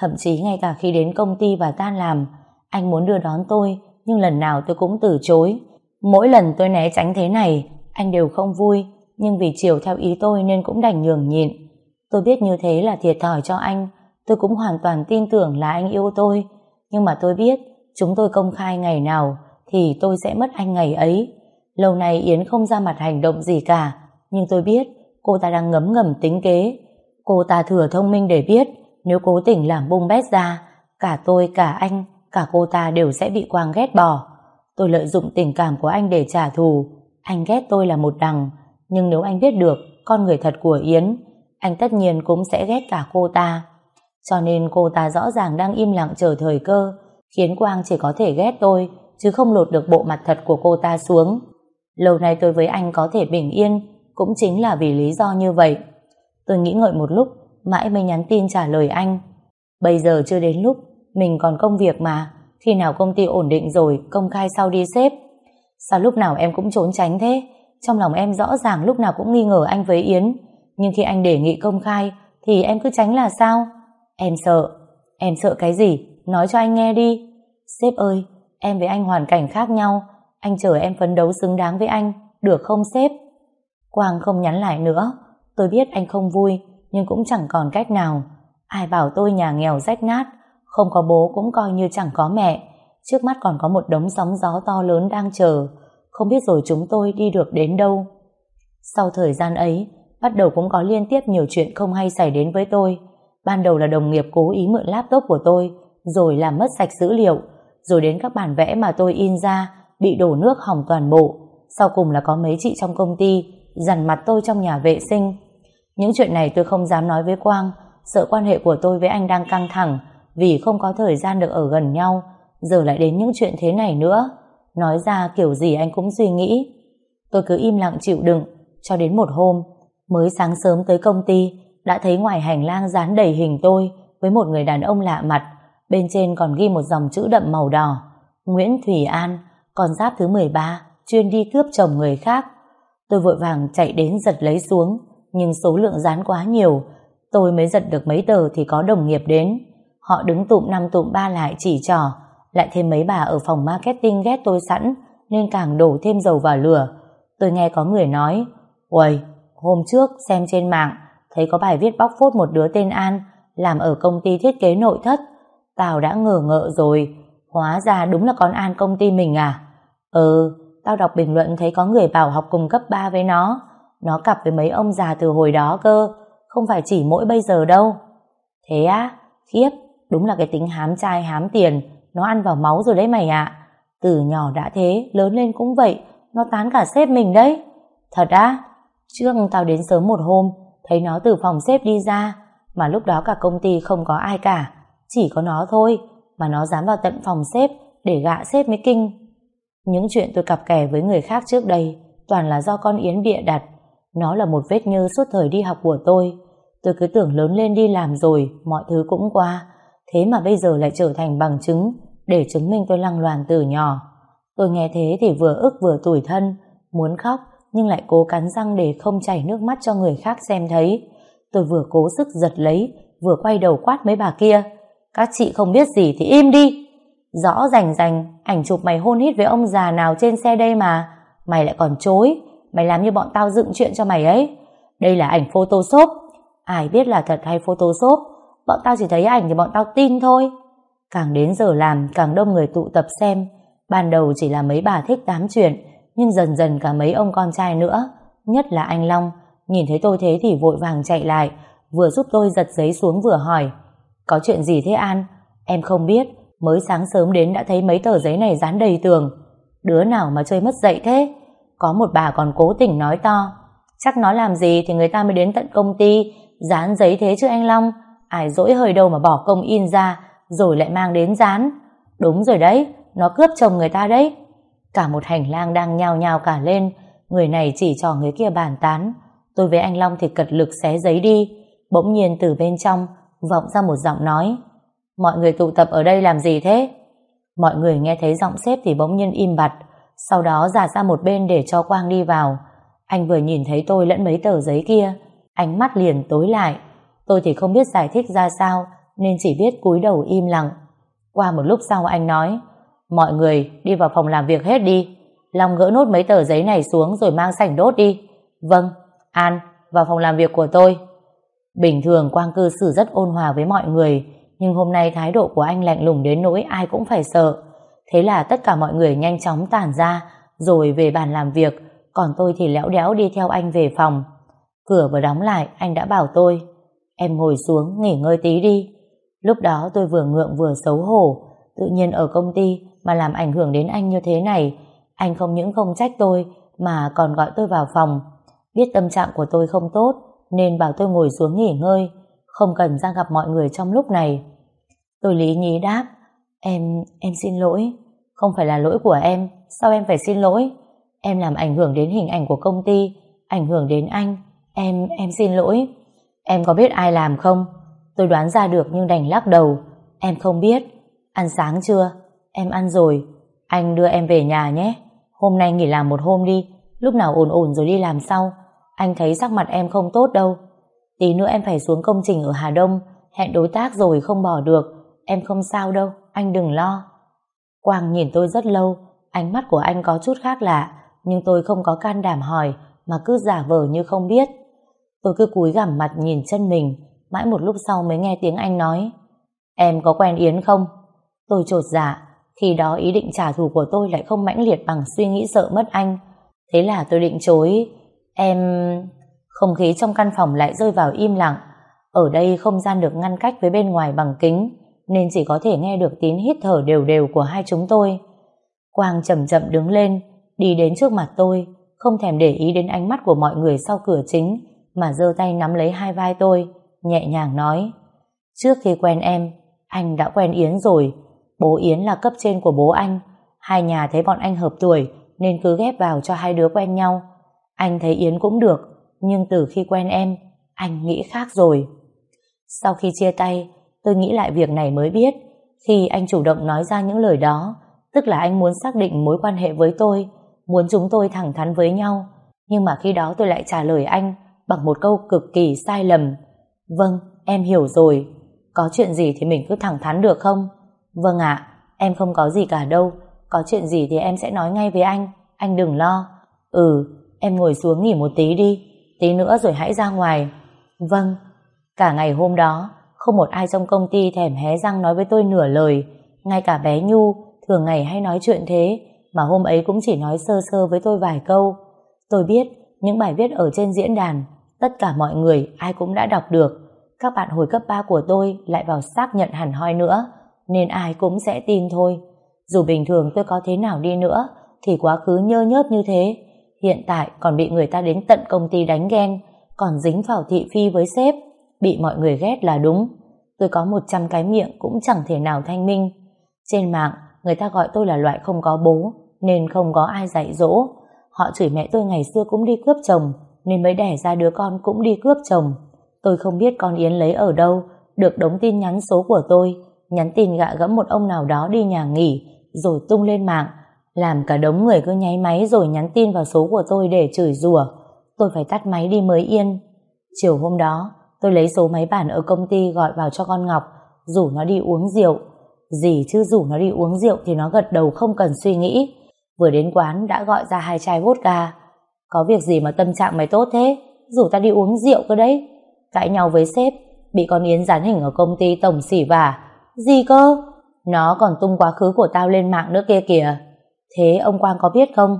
Thậm chí ngay cả khi đến công ty và tan làm, anh muốn đưa đón tôi, nhưng lần nào tôi cũng từ chối. Mỗi lần tôi né tránh thế này, anh đều không vui, nhưng vì chiều theo ý tôi nên cũng đành nhường nhịn. Tôi biết như thế là thiệt thòi cho anh, tôi cũng hoàn toàn tin tưởng là anh yêu tôi, nhưng mà tôi biết chúng tôi công khai ngày nào thì tôi sẽ mất anh ngày ấy. Lâu nay Yến không ra mặt hành động gì cả, nhưng tôi biết cô ta đang ngấm ngầm tính kế. Cô ta thừa thông minh để biết nếu cố tình làm bung bét ra, cả tôi, cả anh, cả cô ta đều sẽ bị Quang ghét bỏ. Tôi lợi dụng tình cảm của anh để trả thù. Anh ghét tôi là một đằng, nhưng nếu anh biết được con người thật của Yến, anh tất nhiên cũng sẽ ghét cả cô ta. Cho nên cô ta rõ ràng đang im lặng chờ thời cơ, khiến Quang chỉ có thể ghét tôi, chứ không lột được bộ mặt thật của cô ta xuống. Lâu nay tôi với anh có thể bình yên, cũng chính là vì lý do như vậy. Tôi nghĩ ngợi một lúc, mãi mới nhắn tin trả lời anh. Bây giờ chưa đến lúc, mình còn công việc mà, khi nào công ty ổn định rồi, công khai sau đi xếp. Sao lúc nào em cũng trốn tránh thế? Trong lòng em rõ ràng lúc nào cũng nghi ngờ anh với Yến, nhưng khi anh đề nghị công khai, thì em cứ tránh là sao? Em sợ. Em sợ cái gì? Nói cho anh nghe đi. Sếp ơi, em với anh hoàn cảnh khác nhau, anh chờ em phấn đấu xứng đáng với anh, được không sếp? Quang không nhắn lại nữa, tôi biết anh không vui, nhưng cũng chẳng còn cách nào. Ai bảo tôi nhà nghèo rách nát, không có bố cũng coi như chẳng có mẹ. Trước mắt còn có một đống sóng gió to lớn đang chờ, không biết rồi chúng tôi đi được đến đâu. Sau thời gian ấy, bắt đầu cũng có liên tiếp nhiều chuyện không hay xảy đến với tôi. Ban đầu là đồng nghiệp cố ý mượn laptop của tôi, rồi làm mất sạch dữ liệu, rồi đến các bản vẽ mà tôi in ra, bị đổ nước hỏng toàn bộ. Sau cùng là có mấy chị trong công ty, dằn mặt tôi trong nhà vệ sinh. Những chuyện này tôi không dám nói với Quang, sợ quan hệ của tôi với anh đang căng thẳng, vì không có thời gian được ở gần nhau, giờ lại đến những chuyện thế này nữa. Nói ra kiểu gì anh cũng suy nghĩ. Tôi cứ im lặng chịu đựng, cho đến một hôm, mới sáng sớm tới công ty, đã thấy ngoài hành lang dán đầy hình tôi với một người đàn ông lạ mặt, bên trên còn ghi một dòng chữ đậm màu đỏ. Nguyễn Thủy An, con giáp thứ 13, chuyên đi cướp chồng người khác. Tôi vội vàng chạy đến giật lấy xuống, nhưng số lượng dán quá nhiều, tôi mới giật được mấy tờ thì có đồng nghiệp đến. Họ đứng tụm năm tụm ba lại chỉ trò, lại thêm mấy bà ở phòng marketing ghét tôi sẵn, nên càng đổ thêm dầu vào lửa. Tôi nghe có người nói, Uầy, hôm trước xem trên mạng, thấy có bài viết bóc phốt một đứa tên An, làm ở công ty thiết kế nội thất. Tao đã ngờ ngợ rồi, hóa ra đúng là con An công ty mình à? Ừ, tao đọc bình luận thấy có người bảo học cùng cấp 3 với nó. Nó cặp với mấy ông già từ hồi đó cơ, không phải chỉ mỗi bây giờ đâu. Thế á, khiếp, đúng là cái tính hám trai hám tiền, nó ăn vào máu rồi đấy mày ạ. Từ nhỏ đã thế, lớn lên cũng vậy, nó tán cả sếp mình đấy. Thật á, trước tao đến sớm một hôm, thấy nó từ phòng xếp đi ra, mà lúc đó cả công ty không có ai cả, chỉ có nó thôi, mà nó dám vào tận phòng xếp để gạ xếp mới kinh. Những chuyện tôi cặp kè với người khác trước đây toàn là do con Yến bịa đặt. Nó là một vết nhơ suốt thời đi học của tôi. Tôi cứ tưởng lớn lên đi làm rồi, mọi thứ cũng qua. Thế mà bây giờ lại trở thành bằng chứng để chứng minh tôi lăng loàn từ nhỏ. Tôi nghe thế thì vừa ức vừa tủi thân, muốn khóc nhưng lại cố cắn răng để không chảy nước mắt cho người khác xem thấy. Tôi vừa cố sức giật lấy, vừa quay đầu quát mấy bà kia. Các chị không biết gì thì im đi. Rõ rành rành, ảnh chụp mày hôn hít với ông già nào trên xe đây mà. Mày lại còn chối, mày làm như bọn tao dựng chuyện cho mày ấy. Đây là ảnh photoshop. Ai biết là thật hay photoshop, bọn tao chỉ thấy ảnh thì bọn tao tin thôi. Càng đến giờ làm, càng đông người tụ tập xem. Ban đầu chỉ là mấy bà thích tám chuyện, nhưng dần dần cả mấy ông con trai nữa, nhất là anh Long, nhìn thấy tôi thế thì vội vàng chạy lại, vừa giúp tôi giật giấy xuống vừa hỏi. Có chuyện gì thế An? Em không biết, mới sáng sớm đến đã thấy mấy tờ giấy này dán đầy tường. Đứa nào mà chơi mất dậy thế? Có một bà còn cố tình nói to. Chắc nó làm gì thì người ta mới đến tận công ty, dán giấy thế chứ anh Long. Ai dỗi hơi đâu mà bỏ công in ra, rồi lại mang đến dán. Đúng rồi đấy, nó cướp chồng người ta đấy. Cả một hành lang đang nhào nhào cả lên, người này chỉ cho người kia bàn tán. Tôi với anh Long thì cật lực xé giấy đi. Bỗng nhiên từ bên trong, vọng ra một giọng nói. Mọi người tụ tập ở đây làm gì thế? Mọi người nghe thấy giọng sếp thì bỗng nhiên im bặt, sau đó giả ra một bên để cho Quang đi vào. Anh vừa nhìn thấy tôi lẫn mấy tờ giấy kia, ánh mắt liền tối lại. Tôi thì không biết giải thích ra sao, nên chỉ biết cúi đầu im lặng. Qua một lúc sau anh nói, mọi người đi vào phòng làm việc hết đi. Long gỡ nốt mấy tờ giấy này xuống rồi mang sảnh đốt đi. Vâng, An, vào phòng làm việc của tôi. Bình thường Quang cư xử rất ôn hòa với mọi người, nhưng hôm nay thái độ của anh lạnh lùng đến nỗi ai cũng phải sợ. Thế là tất cả mọi người nhanh chóng tản ra, rồi về bàn làm việc, còn tôi thì lẽo đéo đi theo anh về phòng. Cửa vừa đóng lại, anh đã bảo tôi, em ngồi xuống, nghỉ ngơi tí đi. Lúc đó tôi vừa ngượng vừa xấu hổ, tự nhiên ở công ty mà làm ảnh hưởng đến anh như thế này, anh không những không trách tôi, mà còn gọi tôi vào phòng. Biết tâm trạng của tôi không tốt, nên bảo tôi ngồi xuống nghỉ ngơi, không cần ra gặp mọi người trong lúc này. Tôi lý nhí đáp, em, em xin lỗi, không phải là lỗi của em, sao em phải xin lỗi? Em làm ảnh hưởng đến hình ảnh của công ty, ảnh hưởng đến anh, em, em xin lỗi. Em có biết ai làm không? Tôi đoán ra được nhưng đành lắc đầu, em không biết. Ăn sáng chưa? Em ăn rồi, anh đưa em về nhà nhé. Hôm nay nghỉ làm một hôm đi, lúc nào ổn ổn rồi đi làm sau. Anh thấy sắc mặt em không tốt đâu. Tí nữa em phải xuống công trình ở Hà Đông, hẹn đối tác rồi không bỏ được. Em không sao đâu, anh đừng lo. Quang nhìn tôi rất lâu, ánh mắt của anh có chút khác lạ, nhưng tôi không có can đảm hỏi, mà cứ giả vờ như không biết. Tôi cứ cúi gằm mặt nhìn chân mình, mãi một lúc sau mới nghe tiếng anh nói. Em có quen Yến không? Tôi trột dạ, khi đó ý định trả thù của tôi lại không mãnh liệt bằng suy nghĩ sợ mất anh. Thế là tôi định chối, Em... Không khí trong căn phòng lại rơi vào im lặng. Ở đây không gian được ngăn cách với bên ngoài bằng kính, nên chỉ có thể nghe được tín hít thở đều đều của hai chúng tôi. Quang chậm chậm đứng lên, đi đến trước mặt tôi, không thèm để ý đến ánh mắt của mọi người sau cửa chính, mà giơ tay nắm lấy hai vai tôi, nhẹ nhàng nói. Trước khi quen em, anh đã quen Yến rồi bố Yến là cấp trên của bố anh. Hai nhà thấy bọn anh hợp tuổi nên cứ ghép vào cho hai đứa quen nhau. Anh thấy Yến cũng được, nhưng từ khi quen em, anh nghĩ khác rồi. Sau khi chia tay, tôi nghĩ lại việc này mới biết. Khi anh chủ động nói ra những lời đó, tức là anh muốn xác định mối quan hệ với tôi, muốn chúng tôi thẳng thắn với nhau. Nhưng mà khi đó tôi lại trả lời anh bằng một câu cực kỳ sai lầm. Vâng, em hiểu rồi. Có chuyện gì thì mình cứ thẳng thắn được không? Vâng ạ, em không có gì cả đâu. Có chuyện gì thì em sẽ nói ngay với anh. Anh đừng lo. Ừ, em ngồi xuống nghỉ một tí đi. Tí nữa rồi hãy ra ngoài. Vâng. Cả ngày hôm đó, không một ai trong công ty thèm hé răng nói với tôi nửa lời. Ngay cả bé Nhu, thường ngày hay nói chuyện thế, mà hôm ấy cũng chỉ nói sơ sơ với tôi vài câu. Tôi biết, những bài viết ở trên diễn đàn, tất cả mọi người ai cũng đã đọc được. Các bạn hồi cấp 3 của tôi lại vào xác nhận hẳn hoi nữa, nên ai cũng sẽ tin thôi. Dù bình thường tôi có thế nào đi nữa, thì quá khứ nhơ nhớp như thế. Hiện tại còn bị người ta đến tận công ty đánh ghen, còn dính vào thị phi với sếp, bị mọi người ghét là đúng. Tôi có 100 cái miệng cũng chẳng thể nào thanh minh. Trên mạng, người ta gọi tôi là loại không có bố, nên không có ai dạy dỗ. Họ chửi mẹ tôi ngày xưa cũng đi cướp chồng, nên mới đẻ ra đứa con cũng đi cướp chồng. Tôi không biết con Yến lấy ở đâu, được đống tin nhắn số của tôi, nhắn tin gạ gẫm một ông nào đó đi nhà nghỉ, rồi tung lên mạng, làm cả đống người cứ nháy máy rồi nhắn tin vào số của tôi để chửi rủa. Tôi phải tắt máy đi mới yên. Chiều hôm đó, tôi lấy số máy bản ở công ty gọi vào cho con Ngọc, rủ nó đi uống rượu. Gì chứ rủ nó đi uống rượu thì nó gật đầu không cần suy nghĩ. Vừa đến quán đã gọi ra hai chai vodka. Có việc gì mà tâm trạng mày tốt thế? Rủ ta đi uống rượu cơ đấy. Cãi nhau với sếp, bị con Yến dán hình ở công ty tổng xỉ vả. Gì cơ? Nó còn tung quá khứ của tao lên mạng nữa kia kìa. Thế ông Quang có biết không?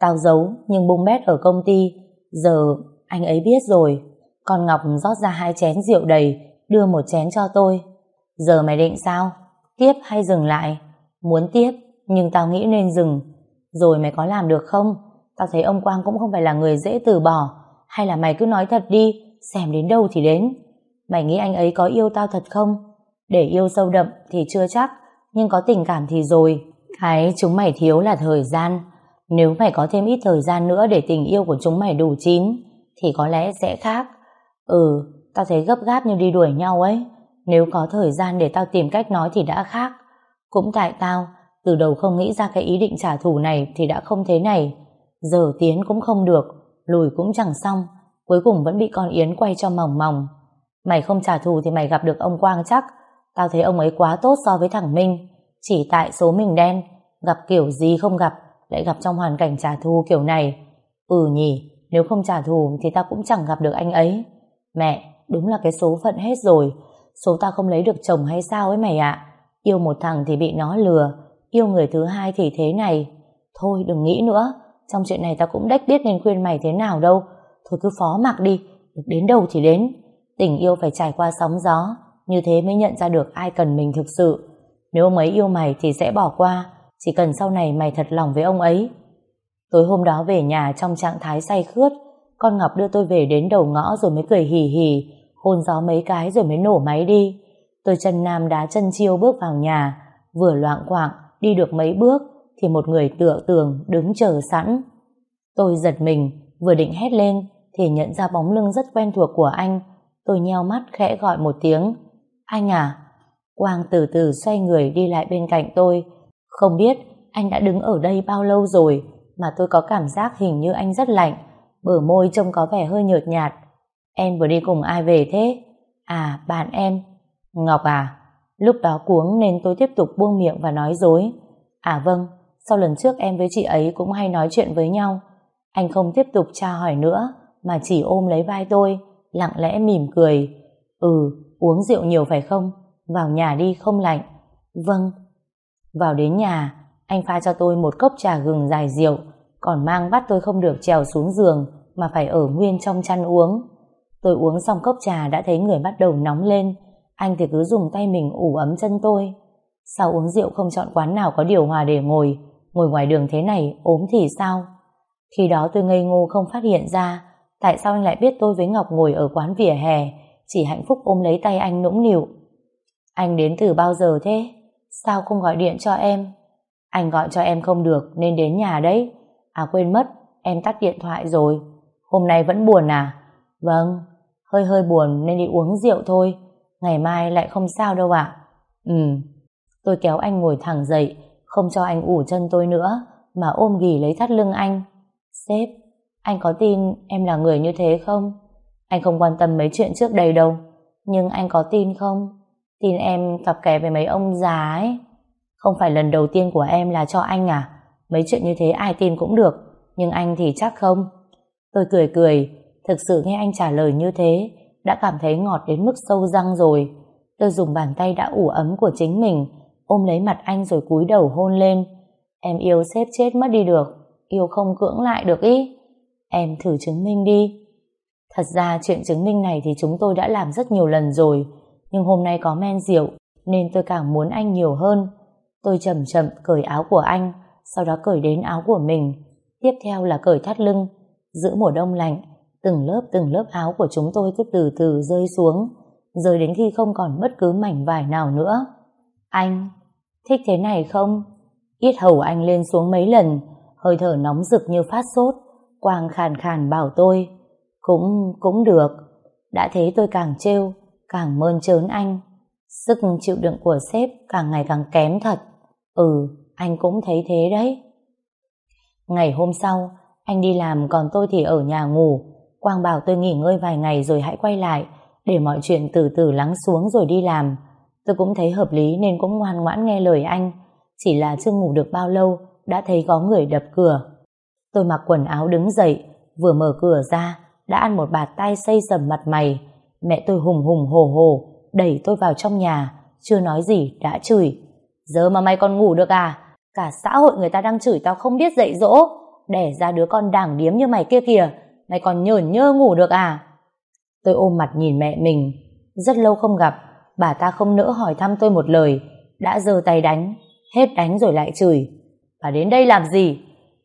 Tao giấu nhưng bung bét ở công ty. Giờ anh ấy biết rồi. Con Ngọc rót ra hai chén rượu đầy, đưa một chén cho tôi. Giờ mày định sao? Tiếp hay dừng lại? Muốn tiếp, nhưng tao nghĩ nên dừng. Rồi mày có làm được không? Tao thấy ông Quang cũng không phải là người dễ từ bỏ. Hay là mày cứ nói thật đi, xem đến đâu thì đến. Mày nghĩ anh ấy có yêu tao thật không? Để yêu sâu đậm thì chưa chắc, nhưng có tình cảm thì rồi. Cái chúng mày thiếu là thời gian. Nếu mày có thêm ít thời gian nữa để tình yêu của chúng mày đủ chín, thì có lẽ sẽ khác. Ừ, tao thấy gấp gáp như đi đuổi nhau ấy. Nếu có thời gian để tao tìm cách nói thì đã khác. Cũng tại tao, từ đầu không nghĩ ra cái ý định trả thù này thì đã không thế này. Giờ tiến cũng không được, lùi cũng chẳng xong, cuối cùng vẫn bị con Yến quay cho mỏng mỏng. Mày không trả thù thì mày gặp được ông Quang chắc. Tao thấy ông ấy quá tốt so với thằng Minh. Chỉ tại số mình đen, gặp kiểu gì không gặp, lại gặp trong hoàn cảnh trả thù kiểu này. Ừ nhỉ, nếu không trả thù thì tao cũng chẳng gặp được anh ấy. Mẹ, đúng là cái số phận hết rồi. Số tao không lấy được chồng hay sao ấy mày ạ? Yêu một thằng thì bị nó lừa, yêu người thứ hai thì thế này. Thôi đừng nghĩ nữa, trong chuyện này tao cũng đếch biết nên khuyên mày thế nào đâu. Thôi cứ phó mặc đi, được đến đâu thì đến. Tình yêu phải trải qua sóng gió, như thế mới nhận ra được ai cần mình thực sự. Nếu ông ấy yêu mày thì sẽ bỏ qua, chỉ cần sau này mày thật lòng với ông ấy. Tối hôm đó về nhà trong trạng thái say khướt, con Ngọc đưa tôi về đến đầu ngõ rồi mới cười hì hì, hôn gió mấy cái rồi mới nổ máy đi. Tôi chân nam đá chân chiêu bước vào nhà, vừa loạn quạng, đi được mấy bước, thì một người tựa tường đứng chờ sẵn. Tôi giật mình, vừa định hét lên, thì nhận ra bóng lưng rất quen thuộc của anh. Tôi nheo mắt khẽ gọi một tiếng. Anh à? Quang từ từ xoay người đi lại bên cạnh tôi. Không biết anh đã đứng ở đây bao lâu rồi, mà tôi có cảm giác hình như anh rất lạnh, bờ môi trông có vẻ hơi nhợt nhạt. Em vừa đi cùng ai về thế? À, bạn em. Ngọc à? Lúc đó cuống nên tôi tiếp tục buông miệng và nói dối. À vâng, sau lần trước em với chị ấy cũng hay nói chuyện với nhau. Anh không tiếp tục tra hỏi nữa, mà chỉ ôm lấy vai tôi, lặng lẽ mỉm cười. Ừ, uống rượu nhiều phải không? Vào nhà đi không lạnh. Vâng. Vào đến nhà, anh pha cho tôi một cốc trà gừng dài rượu, còn mang bắt tôi không được trèo xuống giường mà phải ở nguyên trong chăn uống. Tôi uống xong cốc trà đã thấy người bắt đầu nóng lên, anh thì cứ dùng tay mình ủ ấm chân tôi. Sao uống rượu không chọn quán nào có điều hòa để ngồi, ngồi ngoài đường thế này ốm thì sao? Khi đó tôi ngây ngô không phát hiện ra tại sao anh lại biết tôi với Ngọc ngồi ở quán vỉa hè, chỉ hạnh phúc ôm lấy tay anh nũng nịu. Anh đến từ bao giờ thế? sao không gọi điện cho em? Anh gọi cho em không được nên đến nhà đấy. À quên mất, em tắt điện thoại rồi. Hôm nay vẫn buồn à? Vâng, hơi hơi buồn nên đi uống rượu thôi. Ngày mai lại không sao đâu ạ. Ừ, tôi kéo anh ngồi thẳng dậy, không cho anh ủ chân tôi nữa, mà ôm ghì lấy thắt lưng anh. Sếp, anh có tin em là người như thế không? Anh không quan tâm mấy chuyện trước đây đâu. Nhưng anh có tin không? Tin em cặp kè với mấy ông già ấy. Không phải lần đầu tiên của em là cho anh à? Mấy chuyện như thế ai tin cũng được. Nhưng anh thì chắc không. Tôi cười cười. Thực sự nghe anh trả lời như thế, đã cảm thấy ngọt đến mức sâu răng rồi. Tôi dùng bàn tay đã ủ ấm của chính mình, ôm lấy mặt anh rồi cúi đầu hôn lên. Em yêu sếp chết mất đi được. Yêu không cưỡng lại được ý. Em thử chứng minh đi. Thật ra chuyện chứng minh này thì chúng tôi đã làm rất nhiều lần rồi, nhưng hôm nay có men rượu, nên tôi càng muốn anh nhiều hơn. Tôi chậm chậm cởi áo của anh, sau đó cởi đến áo của mình. Tiếp theo là cởi thắt lưng. Giữa mùa đông lạnh, từng lớp từng lớp áo của chúng tôi cứ từ từ rơi xuống, rơi đến khi không còn bất cứ mảnh vải nào nữa. Anh, thích thế này không? Yết hầu anh lên xuống mấy lần, hơi thở nóng rực như phát sốt, Quang khàn khàn bảo tôi. Cũng, cũng được. Đã thế tôi càng trêu, càng mơn trớn anh. Sức chịu đựng của sếp càng ngày càng kém thật. Ừ, anh cũng thấy thế đấy. Ngày hôm sau, anh đi làm còn tôi thì ở nhà ngủ. Quang bảo tôi nghỉ ngơi vài ngày rồi hãy quay lại, để mọi chuyện từ từ lắng xuống rồi đi làm. Tôi cũng thấy hợp lý nên cũng ngoan ngoãn nghe lời anh. Chỉ là chưa ngủ được bao lâu, đã thấy có người đập cửa. Tôi mặc quần áo đứng dậy, vừa mở cửa ra, đã ăn một bạt tay xây dầm mặt mày. Mẹ tôi hùng hùng hồ hồ, đẩy tôi vào trong nhà, chưa nói gì đã chửi. Giờ mà mày còn ngủ được à? Cả xã hội người ta đang chửi tao không biết dạy dỗ, đẻ ra đứa con đảng điếm như mày kia kìa, mày còn nhởn nhơ ngủ được à? Tôi ôm mặt nhìn mẹ mình, rất lâu không gặp, bà ta không nỡ hỏi thăm tôi một lời, đã giơ tay đánh, hết đánh rồi lại chửi. Bà đến đây làm gì?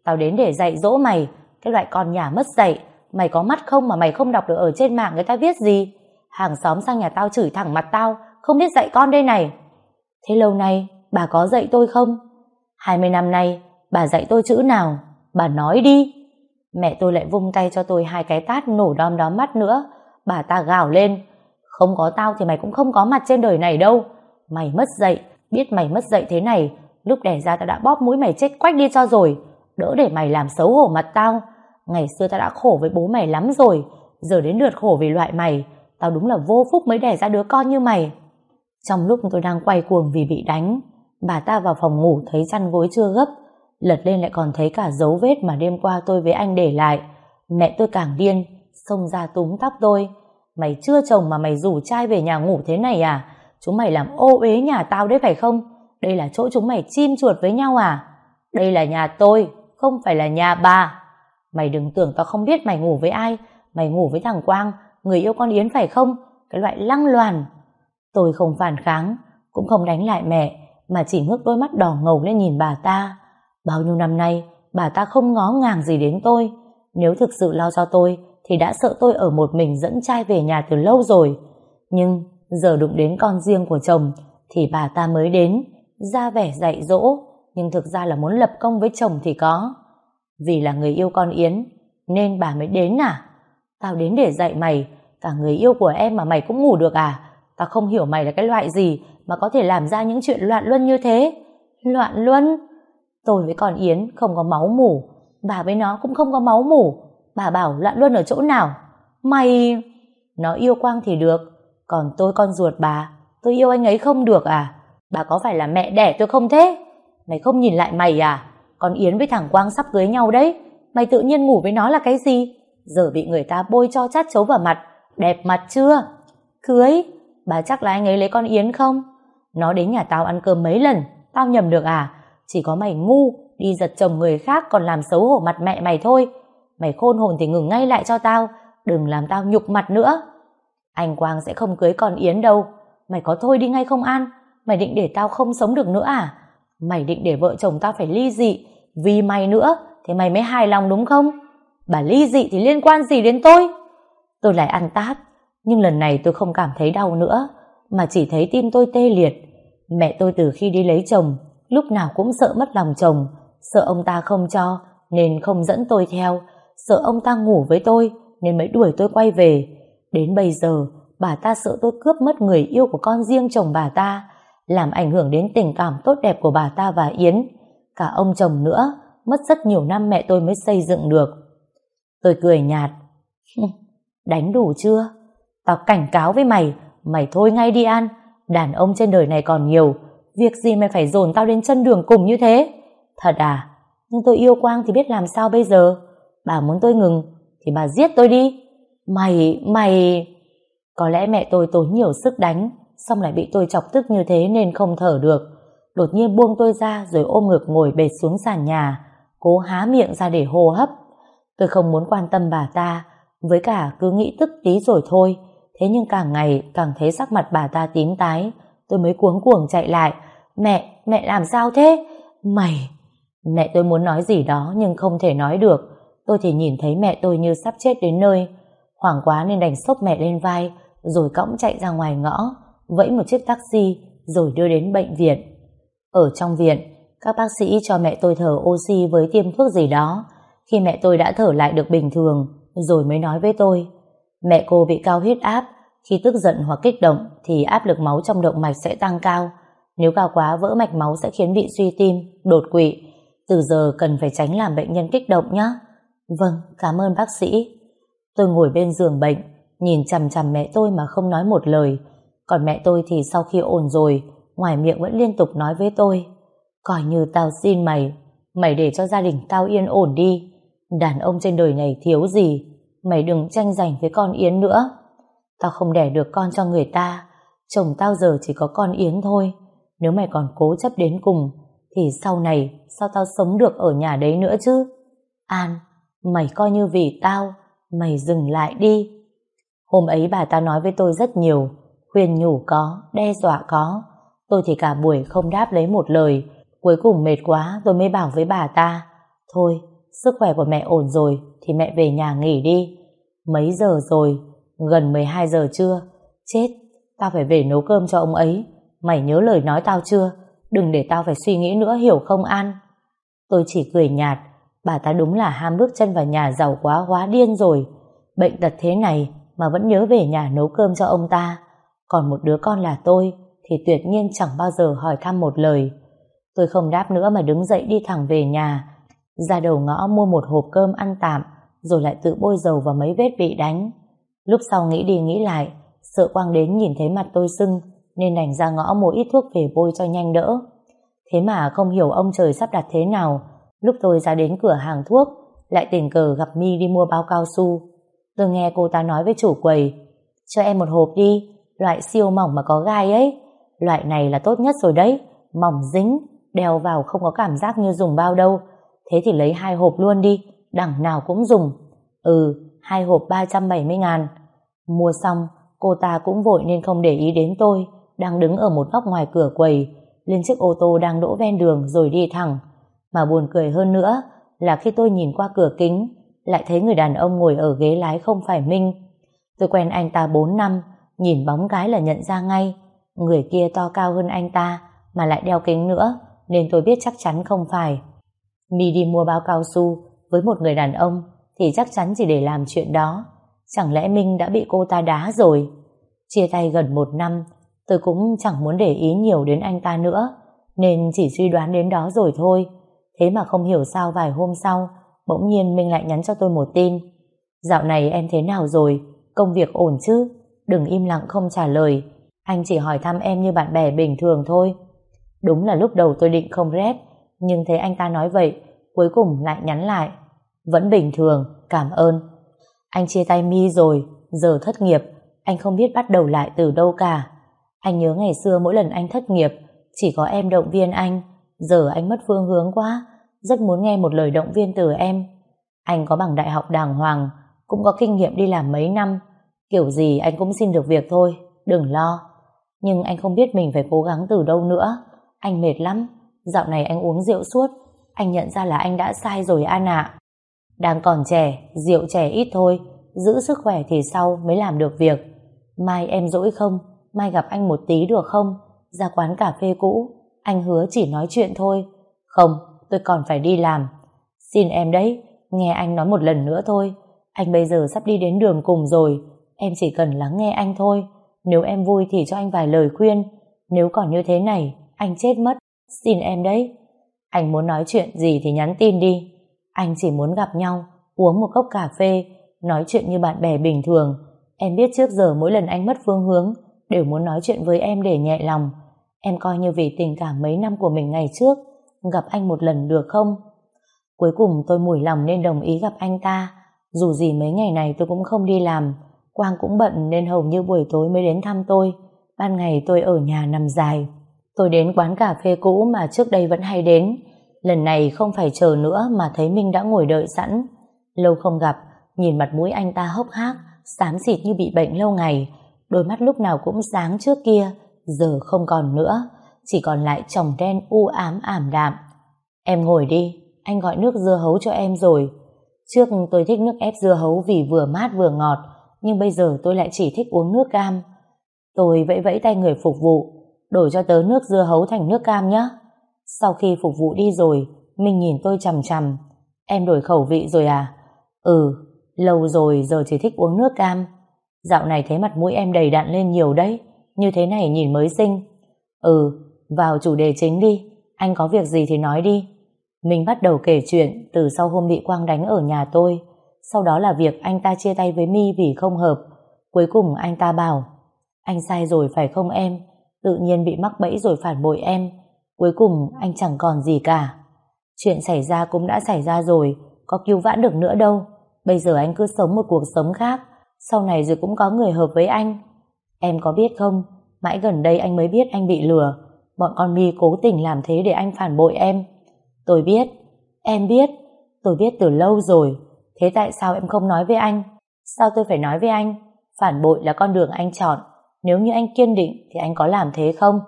Tao đến để dạy dỗ mày, cái loại con nhà mất dạy, mày có mắt không mà mày không đọc được ở trên mạng người ta viết gì? Hàng xóm sang nhà tao chửi thẳng mặt tao, không biết dạy con đây này. Thế lâu nay, bà có dạy tôi không? 20 năm nay, bà dạy tôi chữ nào? Bà nói đi. Mẹ tôi lại vung tay cho tôi hai cái tát nổ đom đóm mắt nữa. Bà ta gào lên. Không có tao thì mày cũng không có mặt trên đời này đâu. Mày mất dạy, biết mày mất dạy thế này. Lúc đẻ ra tao đã bóp mũi mày chết quách đi cho rồi đỡ để mày làm xấu hổ mặt tao. Ngày xưa tao đã khổ với bố mày lắm rồi, giờ đến lượt khổ vì loại mày, tao đúng là vô phúc mới đẻ ra đứa con như mày. Trong lúc tôi đang quay cuồng vì bị đánh, bà ta vào phòng ngủ thấy chăn gối chưa gấp, lật lên lại còn thấy cả dấu vết mà đêm qua tôi với anh để lại. Mẹ tôi càng điên, xông ra túm tóc tôi. Mày chưa chồng mà mày rủ trai về nhà ngủ thế này à? Chúng mày làm ô uế nhà tao đấy phải không? Đây là chỗ chúng mày chim chuột với nhau à? Đây là nhà tôi, không phải là nhà bà. Mày đừng tưởng tao không biết mày ngủ với ai, mày ngủ với thằng Quang, người yêu con Yến phải không? Cái loại lăng loàn. Tôi không phản kháng, cũng không đánh lại mẹ, mà chỉ ngước đôi mắt đỏ ngầu lên nhìn bà ta. Bao nhiêu năm nay, bà ta không ngó ngàng gì đến tôi. Nếu thực sự lo cho tôi, thì đã sợ tôi ở một mình dẫn trai về nhà từ lâu rồi. Nhưng giờ đụng đến con riêng của chồng, thì bà ta mới đến, ra vẻ dạy dỗ, nhưng thực ra là muốn lập công với chồng thì có. Vì là người yêu con Yến, nên bà mới đến à? Tao đến để dạy mày, cả người yêu của em mà mày cũng ngủ được à? Tao không hiểu mày là cái loại gì mà có thể làm ra những chuyện loạn luân như thế. Loạn luân? Tôi với con Yến không có máu mủ, bà với nó cũng không có máu mủ. Bà bảo loạn luân ở chỗ nào? Mày... Nó yêu Quang thì được, còn tôi con ruột bà, tôi yêu anh ấy không được à? Bà có phải là mẹ đẻ tôi không thế? Mày không nhìn lại mày à? Con Yến với thằng Quang sắp cưới nhau đấy. Mày tự nhiên ngủ với nó là cái gì? Giờ bị người ta bôi cho chát chấu vào mặt. Đẹp mặt chưa? Cưới? Bà chắc là anh ấy lấy con Yến không? Nó đến nhà tao ăn cơm mấy lần. Tao nhầm được à? Chỉ có mày ngu, đi giật chồng người khác còn làm xấu hổ mặt mẹ mày thôi. Mày khôn hồn thì ngừng ngay lại cho tao. Đừng làm tao nhục mặt nữa. Anh Quang sẽ không cưới con Yến đâu. Mày có thôi đi ngay không An? Mày định để tao không sống được nữa à? Mày định để vợ chồng tao phải ly dị Vì mày nữa Thì mày mới hài lòng đúng không? Bà ly dị thì liên quan gì đến tôi? Tôi lại ăn tát Nhưng lần này tôi không cảm thấy đau nữa Mà chỉ thấy tim tôi tê liệt. Mẹ tôi từ khi đi lấy chồng, lúc nào cũng sợ mất lòng chồng, sợ ông ta không cho, nên không dẫn tôi theo, sợ ông ta ngủ với tôi, nên mới đuổi tôi quay về. Đến bây giờ, bà ta sợ tôi cướp mất người yêu của con riêng chồng bà ta, làm ảnh hưởng đến tình cảm tốt đẹp của bà ta và Yến. Cả ông chồng nữa, mất rất nhiều năm mẹ tôi mới xây dựng được. Tôi cười nhạt. Đánh đủ chưa? Tao cảnh cáo với mày, mày thôi ngay đi An. Đàn ông trên đời này còn nhiều, việc gì mày phải dồn tao đến chân đường cùng như thế? Thật à? Nhưng tôi yêu Quang thì biết làm sao bây giờ? Bà muốn tôi ngừng, thì bà giết tôi đi. Mày, mày... Có lẽ mẹ tôi tốn nhiều sức đánh, xong lại bị tôi chọc tức như thế nên không thở được. Đột nhiên buông tôi ra rồi ôm ngực ngồi bệt xuống sàn nhà, cố há miệng ra để hô hấp. Tôi không muốn quan tâm bà ta, với cả cứ nghĩ tức tí rồi thôi. Thế nhưng càng ngày càng thấy sắc mặt bà ta tím tái, tôi mới cuống cuồng chạy lại. Mẹ, mẹ làm sao thế? Mày! Mẹ tôi muốn nói gì đó nhưng không thể nói được. Tôi thì nhìn thấy mẹ tôi như sắp chết đến nơi. Hoảng quá nên đành sốc mẹ lên vai, rồi cõng chạy ra ngoài ngõ, vẫy một chiếc taxi, rồi đưa đến bệnh viện. Ở trong viện, các bác sĩ cho mẹ tôi thở oxy với tiêm thuốc gì đó. Khi mẹ tôi đã thở lại được bình thường, rồi mới nói với tôi, mẹ cô bị cao huyết áp, khi tức giận hoặc kích động thì áp lực máu trong động mạch sẽ tăng cao. Nếu cao quá vỡ mạch máu sẽ khiến bị suy tim, đột quỵ. Từ giờ cần phải tránh làm bệnh nhân kích động nhé. Vâng, cảm ơn bác sĩ. Tôi ngồi bên giường bệnh, nhìn chằm chằm mẹ tôi mà không nói một lời. Còn mẹ tôi thì sau khi ổn rồi, ngoài miệng vẫn liên tục nói với tôi. Coi như tao xin mày, mày để cho gia đình tao yên ổn đi. Đàn ông trên đời này thiếu gì, mày đừng tranh giành với con Yến nữa. Tao không đẻ được con cho người ta, chồng tao giờ chỉ có con Yến thôi. Nếu mày còn cố chấp đến cùng, thì sau này sao tao sống được ở nhà đấy nữa chứ? An, mày coi như vì tao, mày dừng lại đi. Hôm ấy bà ta nói với tôi rất nhiều, khuyên nhủ có, đe dọa có. Tôi thì cả buổi không đáp lấy một lời, cuối cùng mệt quá tôi mới bảo với bà ta, thôi, sức khỏe của mẹ ổn rồi thì mẹ về nhà nghỉ đi. Mấy giờ rồi? Gần 12 giờ chưa? Chết, tao phải về nấu cơm cho ông ấy. Mày nhớ lời nói tao chưa? Đừng để tao phải suy nghĩ nữa hiểu không An? Tôi chỉ cười nhạt, bà ta đúng là ham bước chân vào nhà giàu quá hóa điên rồi. Bệnh tật thế này mà vẫn nhớ về nhà nấu cơm cho ông ta. Còn một đứa con là tôi thì tuyệt nhiên chẳng bao giờ hỏi thăm một lời. Tôi không đáp nữa mà đứng dậy đi thẳng về nhà, ra đầu ngõ mua một hộp cơm ăn tạm, rồi lại tự bôi dầu vào mấy vết bị đánh. Lúc sau nghĩ đi nghĩ lại, sợ Quang đến nhìn thấy mặt tôi sưng, nên đành ra ngõ mua ít thuốc về bôi cho nhanh đỡ. Thế mà không hiểu ông trời sắp đặt thế nào, lúc tôi ra đến cửa hàng thuốc, lại tình cờ gặp mi đi mua bao cao su. Tôi nghe cô ta nói với chủ quầy, cho em một hộp đi, loại siêu mỏng mà có gai ấy. Loại này là tốt nhất rồi đấy, mỏng dính, đeo vào không có cảm giác như dùng bao đâu. Thế thì lấy hai hộp luôn đi, đẳng nào cũng dùng. Ừ, hai hộp 370 ngàn. Mua xong, cô ta cũng vội nên không để ý đến tôi, đang đứng ở một góc ngoài cửa quầy, lên chiếc ô tô đang đỗ ven đường rồi đi thẳng. Mà buồn cười hơn nữa là khi tôi nhìn qua cửa kính, lại thấy người đàn ông ngồi ở ghế lái không phải Minh. Tôi quen anh ta 4 năm, nhìn bóng cái là nhận ra ngay. Người kia to cao hơn anh ta, mà lại đeo kính nữa, nên tôi biết chắc chắn không phải. Mi đi mua bao cao su với một người đàn ông thì chắc chắn chỉ để làm chuyện đó. Chẳng lẽ Minh đã bị cô ta đá rồi? Chia tay gần một năm, tôi cũng chẳng muốn để ý nhiều đến anh ta nữa, nên chỉ suy đoán đến đó rồi thôi. Thế mà không hiểu sao vài hôm sau, bỗng nhiên Minh lại nhắn cho tôi một tin. Dạo này em thế nào rồi? Công việc ổn chứ? Đừng im lặng không trả lời. Anh chỉ hỏi thăm em như bạn bè bình thường thôi. Đúng là lúc đầu tôi định không rét, nhưng thấy anh ta nói vậy, cuối cùng lại nhắn lại. Vẫn bình thường, cảm ơn. Anh chia tay mi rồi, giờ thất nghiệp, anh không biết bắt đầu lại từ đâu cả. Anh nhớ ngày xưa mỗi lần anh thất nghiệp, chỉ có em động viên anh, giờ anh mất phương hướng quá, rất muốn nghe một lời động viên từ em. Anh có bằng đại học đàng hoàng, cũng có kinh nghiệm đi làm mấy năm, kiểu gì anh cũng xin được việc thôi, đừng lo. Nhưng anh không biết mình phải cố gắng từ đâu nữa, anh mệt lắm, dạo này anh uống rượu suốt, anh nhận ra là anh đã sai rồi An ạ. Đang còn trẻ, rượu trẻ ít thôi, giữ sức khỏe thì sau mới làm được việc. Mai em dỗi không? Mai gặp anh một tí được không? ra quán cà phê cũ, anh hứa chỉ nói chuyện thôi. Không, tôi còn phải đi làm. Xin em đấy, nghe anh nói một lần nữa thôi. Anh bây giờ sắp đi đến đường cùng rồi, em chỉ cần lắng nghe anh thôi. Nếu em vui thì cho anh vài lời khuyên. Nếu còn như thế này, anh chết mất. Xin em đấy. Anh muốn nói chuyện gì thì nhắn tin đi. Anh chỉ muốn gặp nhau, uống một cốc cà phê, nói chuyện như bạn bè bình thường. Em biết trước giờ mỗi lần anh mất phương hướng, đều muốn nói chuyện với em để nhẹ lòng. Em coi như vì tình cảm mấy năm của mình ngày trước, gặp anh một lần được không? Cuối cùng tôi mùi lòng nên đồng ý gặp anh ta. Dù gì mấy ngày này tôi cũng không đi làm, Quang cũng bận nên hầu như buổi tối mới đến thăm tôi. Ban ngày tôi ở nhà nằm dài. Tôi đến quán cà phê cũ mà trước đây vẫn hay đến. Lần này không phải chờ nữa mà thấy Minh đã ngồi đợi sẵn. Lâu không gặp, nhìn mặt mũi anh ta hốc hác, xám xịt như bị bệnh lâu ngày. Đôi mắt lúc nào cũng sáng trước kia, giờ không còn nữa. Chỉ còn lại tròng đen u ám ảm đạm. Em ngồi đi, anh gọi nước dưa hấu cho em rồi. Trước tôi thích nước ép dưa hấu vì vừa mát vừa ngọt, nhưng bây giờ tôi lại chỉ thích uống nước cam. Tôi vẫy vẫy tay người phục vụ, đổi cho tớ nước dưa hấu thành nước cam nhé. Sau khi phục vụ đi rồi, Minh nhìn tôi chằm chằm. Em đổi khẩu vị rồi à? Ừ, lâu rồi giờ chỉ thích uống nước cam. Dạo này thấy mặt mũi em đầy đạn lên nhiều đấy, như thế này nhìn mới xinh. Ừ, vào chủ đề chính đi, anh có việc gì thì nói đi. Mình bắt đầu kể chuyện từ sau hôm bị Quang đánh ở nhà tôi. Sau đó là việc anh ta chia tay với My vì không hợp. Cuối cùng anh ta bảo Anh sai rồi phải không em? Tự nhiên bị mắc bẫy rồi phản bội em. Cuối cùng anh chẳng còn gì cả. Chuyện xảy ra cũng đã xảy ra rồi, có cứu vãn được nữa đâu. Bây giờ anh cứ sống một cuộc sống khác, sau này rồi cũng có người hợp với anh. Em có biết không, mãi gần đây anh mới biết anh bị lừa. Bọn con mi cố tình làm thế để anh phản bội em. Tôi biết, em biết, tôi biết từ lâu rồi. Thế tại sao em không nói với anh? Sao tôi phải nói với anh? Phản bội là con đường anh chọn. Nếu như anh kiên định thì anh có làm thế không?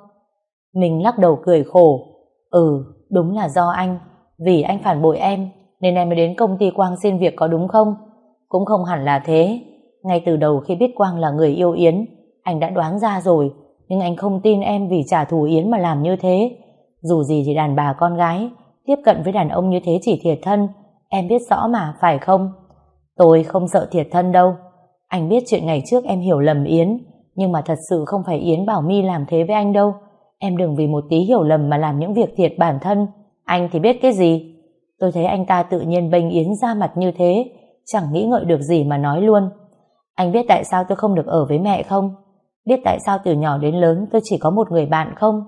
Mình lắc đầu cười khổ. Ừ, đúng là do anh. Vì anh phản bội em nên em mới đến công ty Quang xin việc có đúng không? Cũng không hẳn là thế. Ngay từ đầu khi biết Quang là người yêu Yến, anh đã đoán ra rồi. Nhưng anh không tin em vì trả thù Yến mà làm như thế. Dù gì thì đàn bà con gái tiếp cận với đàn ông như thế chỉ thiệt thân Em biết rõ mà, phải không? Tôi không sợ thiệt thân đâu. Anh biết chuyện ngày trước em hiểu lầm Yến, nhưng mà thật sự không phải Yến bảo mi làm thế với anh đâu. Em đừng vì một tí hiểu lầm mà làm những việc thiệt bản thân. Anh thì biết cái gì? Tôi thấy anh ta tự nhiên bênh Yến ra mặt như thế, chẳng nghĩ ngợi được gì mà nói luôn. Anh biết tại sao tôi không được ở với mẹ không? Biết tại sao từ nhỏ đến lớn tôi chỉ có một người bạn không?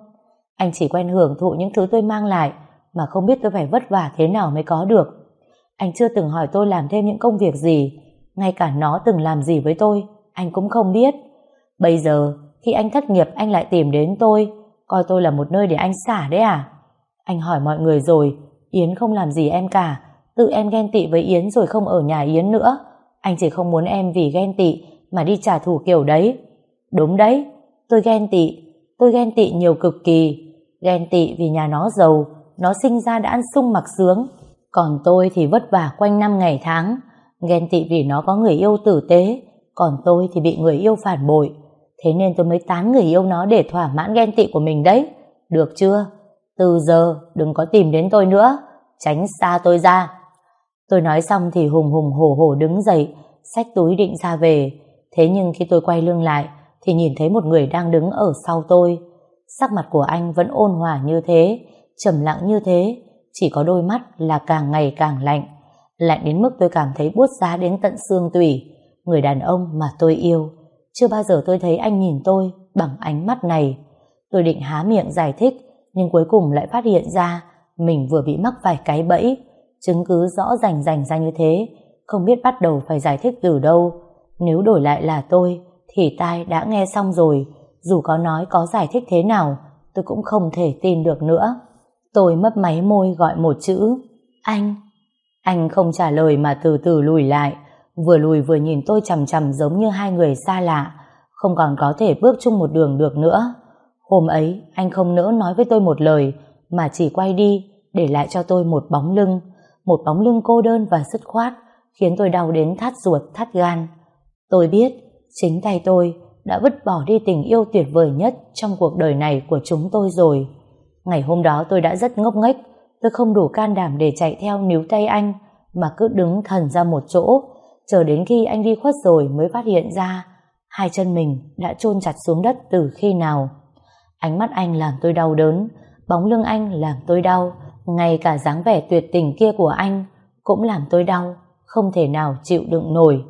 Anh chỉ quen hưởng thụ những thứ tôi mang lại, mà không biết tôi phải vất vả thế nào mới có được. Anh chưa từng hỏi tôi làm thêm những công việc gì, ngay cả nó từng làm gì với tôi, anh cũng không biết. Bây giờ, khi anh thất nghiệp anh lại tìm đến tôi, coi tôi là một nơi để anh xả đấy à? Anh hỏi mọi người rồi, Yến không làm gì em cả, tự em ghen tị với Yến rồi không ở nhà Yến nữa. Anh chỉ không muốn em vì ghen tị mà đi trả thù kiểu đấy. Đúng đấy, tôi ghen tị, tôi ghen tị nhiều cực kỳ. Ghen tị vì nhà nó giàu, nó sinh ra đã ăn sung mặc sướng, còn tôi thì vất vả quanh năm ngày tháng, ghen tị vì nó có người yêu tử tế, còn tôi thì bị người yêu phản bội. Thế nên tôi mới tán người yêu nó để thỏa mãn ghen tị của mình đấy. Được chưa? Từ giờ đừng có tìm đến tôi nữa, tránh xa tôi ra. Tôi nói xong thì hùng hùng hổ hổ đứng dậy, xách túi định ra về. Thế nhưng khi tôi quay lưng lại, thì nhìn thấy một người đang đứng ở sau tôi. Sắc mặt của anh vẫn ôn hòa như thế, trầm lặng như thế, chỉ có đôi mắt là càng ngày càng lạnh. Lạnh đến mức tôi cảm thấy buốt giá đến tận xương tủy. Người đàn ông mà tôi yêu. Chưa bao giờ tôi thấy anh nhìn tôi bằng ánh mắt này. Tôi định há miệng giải thích, nhưng cuối cùng lại phát hiện ra mình vừa bị mắc phải cái bẫy. Chứng cứ rõ rành rành ra như thế, không biết bắt đầu phải giải thích từ đâu. Nếu đổi lại là tôi, thì tai đã nghe xong rồi, dù có nói có giải thích thế nào, tôi cũng không thể tin được nữa. Tôi mấp máy môi gọi một chữ, Anh. Anh không trả lời mà từ từ lùi lại. Vừa lùi vừa nhìn tôi chầm chầm giống như hai người xa lạ, Không còn có thể bước chung một đường được nữa. Hôm ấy, anh không nỡ nói với tôi một lời, Mà chỉ quay đi, Để lại cho tôi một bóng lưng. Một bóng lưng cô đơn và dứt khoát, Khiến tôi đau đến thắt ruột, thắt gan. Tôi biết, Chính tay tôi đã vứt bỏ đi tình yêu tuyệt vời nhất trong cuộc đời này của chúng tôi rồi. Ngày hôm đó tôi đã rất ngốc nghếch, tôi không đủ can đảm để chạy theo níu tay anh, mà cứ đứng thần ra một chỗ, chờ đến khi anh đi khuất rồi mới phát hiện ra hai chân mình đã chôn chặt xuống đất từ khi nào. Ánh mắt anh làm tôi đau đớn, bóng lưng anh làm tôi đau, ngay cả dáng vẻ tuyệt tình kia của anh cũng làm tôi đau, không thể nào chịu đựng nổi.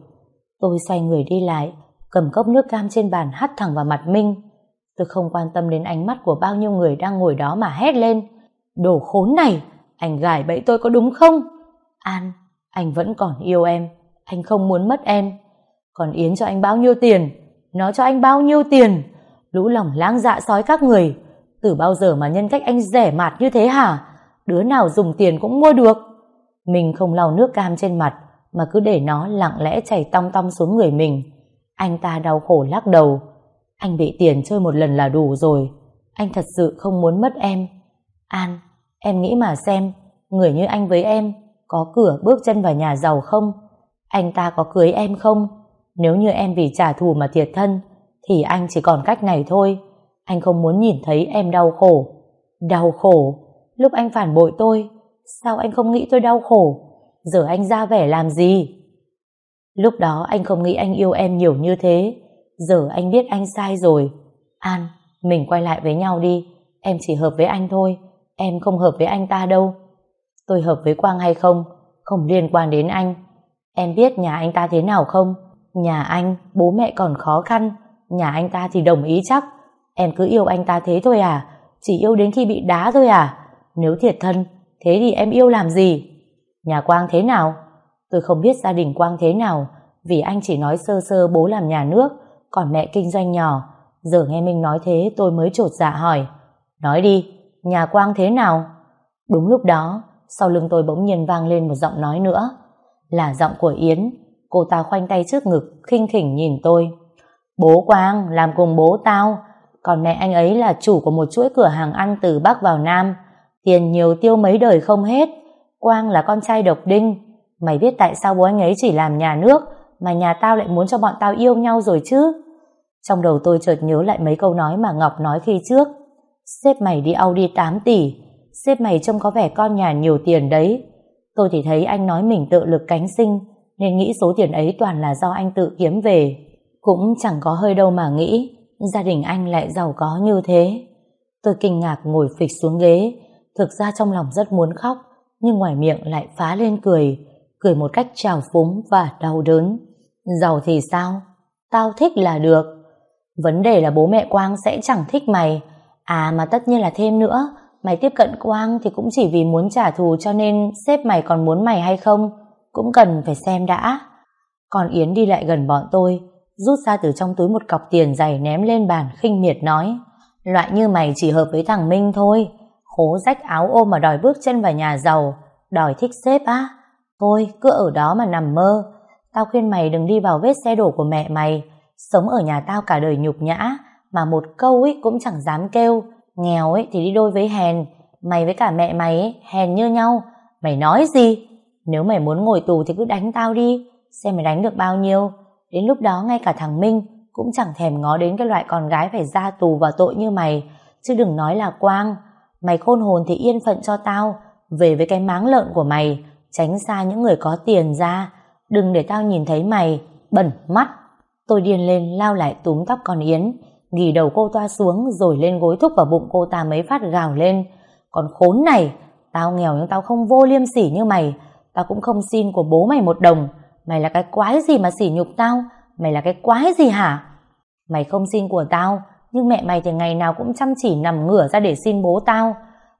Tôi xoay người đi lại, cầm cốc nước cam trên bàn hắt thẳng vào mặt Minh. Tôi không quan tâm đến ánh mắt của bao nhiêu người đang ngồi đó mà hét lên. Đồ khốn này, anh gài bẫy tôi có đúng không? An, anh vẫn còn yêu em, anh không muốn mất em. Còn Yến cho anh bao nhiêu tiền? Nó cho anh bao nhiêu tiền? Lũ lòng lang dạ sói các người. Từ bao giờ mà nhân cách anh rẻ mạt như thế hả? Đứa nào dùng tiền cũng mua được. Mình không lau nước cam trên mặt, mà cứ để nó lặng lẽ chảy tong tong xuống người mình. Anh ta đau khổ lắc đầu. Anh bị tiền chơi một lần là đủ rồi. Anh thật sự không muốn mất em. An, em nghĩ mà xem, người như anh với em có cửa bước chân vào nhà giàu không? Anh ta có cưới em không? Nếu như em vì trả thù mà thiệt thân, thì anh chỉ còn cách này thôi. Anh không muốn nhìn thấy em đau khổ. Đau khổ? Lúc anh phản bội tôi, sao anh không nghĩ tôi đau khổ? Giờ anh ra vẻ làm gì? Lúc đó anh không nghĩ anh yêu em nhiều như thế. Giờ anh biết anh sai rồi. An, mình quay lại với nhau đi. Em chỉ hợp với anh thôi. Em không hợp với anh ta đâu. Tôi hợp với Quang hay không? Không liên quan đến anh. Em biết nhà anh ta thế nào không? Nhà anh, bố mẹ còn khó khăn. Nhà anh ta thì đồng ý chắc. Em cứ yêu anh ta thế thôi à? Chỉ yêu đến khi bị đá thôi à? Nếu thiệt thân, thế thì em yêu làm gì? Nhà Quang thế nào? Tôi không biết gia đình Quang thế nào, vì anh chỉ nói sơ sơ bố làm nhà nước, còn mẹ kinh doanh nhỏ. Giờ nghe Minh nói thế tôi mới trột dạ hỏi. Nói đi, nhà Quang thế nào? Đúng lúc đó, sau lưng tôi bỗng nhiên vang lên một giọng nói nữa. Là giọng của Yến. Cô ta khoanh tay trước ngực, khinh khỉnh nhìn tôi. Bố Quang làm cùng bố tao, còn mẹ anh ấy là chủ của một chuỗi cửa hàng ăn từ Bắc vào Nam. Tiền nhiều tiêu mấy đời không hết. Quang là con trai độc đinh. Mày biết tại sao bố anh ấy chỉ làm nhà nước mà nhà tao lại muốn cho bọn tao yêu nhau rồi chứ? Trong đầu tôi chợt nhớ lại mấy câu nói mà Ngọc nói khi trước. Sếp mày đi Audi 8 tỷ, sếp mày trông có vẻ con nhà nhiều tiền đấy. Tôi thì thấy anh nói mình tự lực cánh sinh, nên nghĩ số tiền ấy toàn là do anh tự kiếm về. Cũng chẳng có hơi đâu mà nghĩ, gia đình anh lại giàu có như thế. Tôi kinh ngạc ngồi phịch xuống ghế, thực ra trong lòng rất muốn khóc, nhưng ngoài miệng lại phá lên cười, cười một cách trào phúng và đau đớn. Giàu thì sao? Tao thích là được. Vấn đề là bố mẹ Quang sẽ chẳng thích mày. À mà tất nhiên là thêm nữa, mày tiếp cận Quang thì cũng chỉ vì muốn trả thù cho nên sếp mày còn muốn mày hay không, cũng cần phải xem đã. Còn Yến đi lại gần bọn tôi, rút ra từ trong túi một cọc tiền dày ném lên bàn khinh miệt nói loại như mày chỉ hợp với thằng Minh thôi khố rách áo ôm mà đòi bước chân vào nhà giàu đòi thích sếp á thôi cứ ở đó mà nằm mơ tao khuyên mày đừng đi vào vết xe đổ của mẹ mày. Sống ở nhà tao cả đời nhục nhã mà một câu ấy cũng chẳng dám kêu. Nghèo ấy thì đi đôi với hèn. Mày với cả mẹ mày ấy, hèn như nhau. Mày nói gì? Nếu mày muốn ngồi tù thì cứ đánh tao đi. Xem mày đánh được bao nhiêu. Đến lúc đó ngay cả thằng Minh cũng chẳng thèm ngó đến cái loại con gái phải ra tù và tội như mày. Chứ đừng nói là Quang. Mày khôn hồn thì yên phận cho tao. Về với cái máng lợn của mày tránh xa những người có tiền ra đừng để tao nhìn thấy mày, bẩn mắt. Tôi điên lên, lao lại túm tóc con Yến. Ghi đầu cô toa xuống, rồi lên gối thúc vào bụng cô ta mấy phát gào lên. Còn khốn này, tao nghèo nhưng tao không vô liêm sỉ như mày. Tao cũng không xin của bố mày một đồng. Mày là cái quái gì mà sỉ nhục tao? Mày là cái quái gì hả? Mày không xin của tao, nhưng mẹ mày thì ngày nào cũng chăm chỉ nằm ngửa ra để xin bố tao.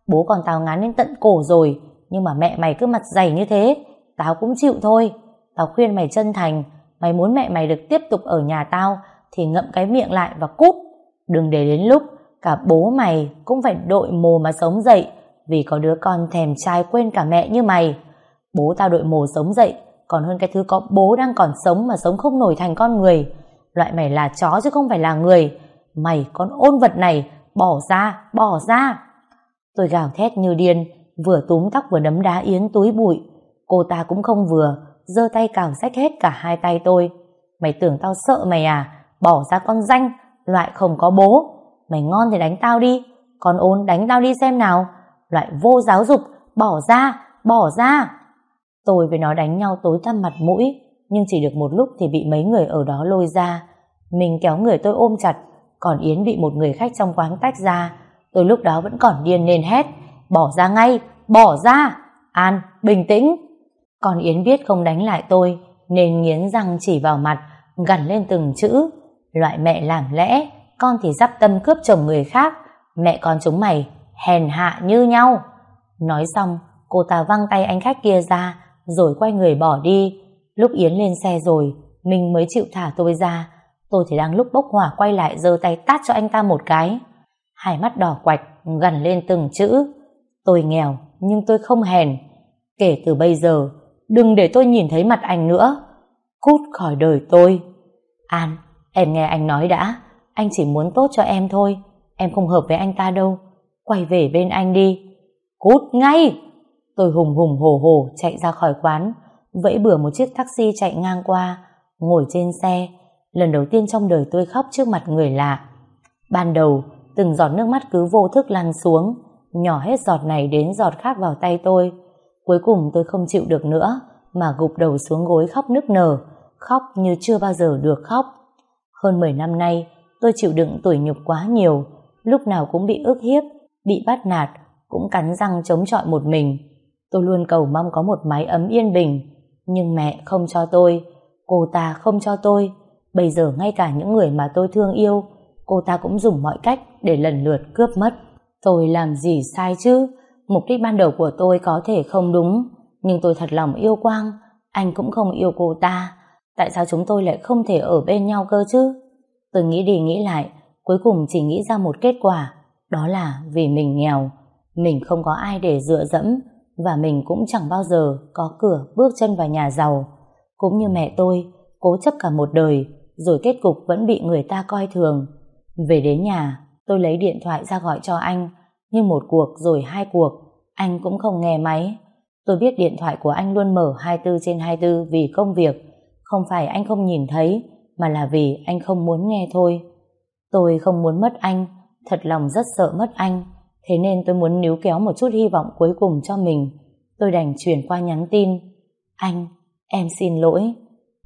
Bố còn tao ngán đến tận cổ rồi, nhưng mà mẹ mày cứ mặt dày như thế, tao cũng chịu thôi tao khuyên mày chân thành, mày muốn mẹ mày được tiếp tục ở nhà tao thì ngậm cái miệng lại và cút đừng để đến lúc cả bố mày cũng phải đội mồ mà sống dậy vì có đứa con thèm trai quên cả mẹ như mày. Bố tao đội mồ sống dậy, còn hơn cái thứ có bố đang còn sống mà sống không nổi thành con người. Loại mày là chó chứ không phải là người. Mày, con ôn vật này, bỏ ra bỏ ra. Tôi gào thét như điên, vừa túm tóc vừa đấm đá yến túi bụi. Cô ta cũng không vừa giơ tay cào rách hết cả hai tay tôi mày tưởng tao sợ mày à bỏ ra con danh, loại không có bố. Mày ngon thì đánh tao đi, con ôn đánh tao đi xem nào. Loại vô giáo dục, bỏ ra, bỏ ra. Tôi với nó đánh nhau tối tăm mặt mũi, nhưng chỉ được một lúc thì bị mấy người ở đó lôi ra. Mình kéo người tôi ôm chặt, còn Yến bị một người khách trong quán tách ra. Tôi lúc đó vẫn còn điên nên hét, bỏ ra ngay, bỏ ra. An, bình tĩnh. Còn Yến biết không đánh lại tôi, nên nghiến răng chỉ vào mặt, gằn lên từng chữ. Loại mẹ làm lẽ, con thì dắp tâm cướp chồng người khác, mẹ con chúng mày, hèn hạ như nhau. Nói xong, cô ta văng tay anh khách kia ra, rồi quay người bỏ đi. Lúc Yến lên xe rồi, mình mới chịu thả tôi ra. Tôi thì đang lúc bốc hỏa quay lại giơ tay tát cho anh ta một cái. Hai mắt đỏ quạch, gần lên từng chữ. Tôi nghèo, nhưng tôi không hèn. Kể từ bây giờ, đừng để tôi nhìn thấy mặt anh nữa. Cút khỏi đời tôi. An, em nghe anh nói đã. Anh chỉ muốn tốt cho em thôi. Em không hợp với anh ta đâu. Quay về bên anh đi. Cút ngay! Tôi hùng hùng hổ hổ chạy ra khỏi quán, vẫy bừa một chiếc taxi chạy ngang qua, ngồi trên xe. Lần đầu tiên trong đời tôi khóc trước mặt người lạ. Ban đầu, từng giọt nước mắt cứ vô thức lăn xuống, nhỏ hết giọt này đến giọt khác vào tay tôi. Cuối cùng tôi không chịu được nữa, mà gục đầu xuống gối khóc nức nở, khóc như chưa bao giờ được khóc. Hơn 10 năm nay, tôi chịu đựng tuổi nhục quá nhiều, lúc nào cũng bị ức hiếp, bị bắt nạt, cũng cắn răng chống chọi một mình. Tôi luôn cầu mong có một mái ấm yên bình, nhưng mẹ không cho tôi, cô ta không cho tôi. Bây giờ ngay cả những người mà tôi thương yêu, cô ta cũng dùng mọi cách để lần lượt cướp mất. Tôi làm gì sai chứ? Mục đích ban đầu của tôi có thể không đúng, nhưng tôi thật lòng yêu Quang, anh cũng không yêu cô ta. Tại sao chúng tôi lại không thể ở bên nhau cơ chứ? Tôi nghĩ đi nghĩ lại, cuối cùng chỉ nghĩ ra một kết quả, đó là vì mình nghèo, mình không có ai để dựa dẫm, và mình cũng chẳng bao giờ có cửa bước chân vào nhà giàu. Cũng như mẹ tôi, cố chấp cả một đời, rồi kết cục vẫn bị người ta coi thường. Về đến nhà, tôi lấy điện thoại ra gọi cho anh, nhưng một cuộc rồi hai cuộc, anh cũng không nghe máy. Tôi biết điện thoại của anh luôn mở 24 trên 24 vì công việc, không phải anh không nhìn thấy, mà là vì anh không muốn nghe thôi. Tôi không muốn mất anh, thật lòng rất sợ mất anh, Thế nên tôi muốn níu kéo một chút hy vọng cuối cùng cho mình. Tôi đành chuyển qua nhắn tin. Anh, em xin lỗi.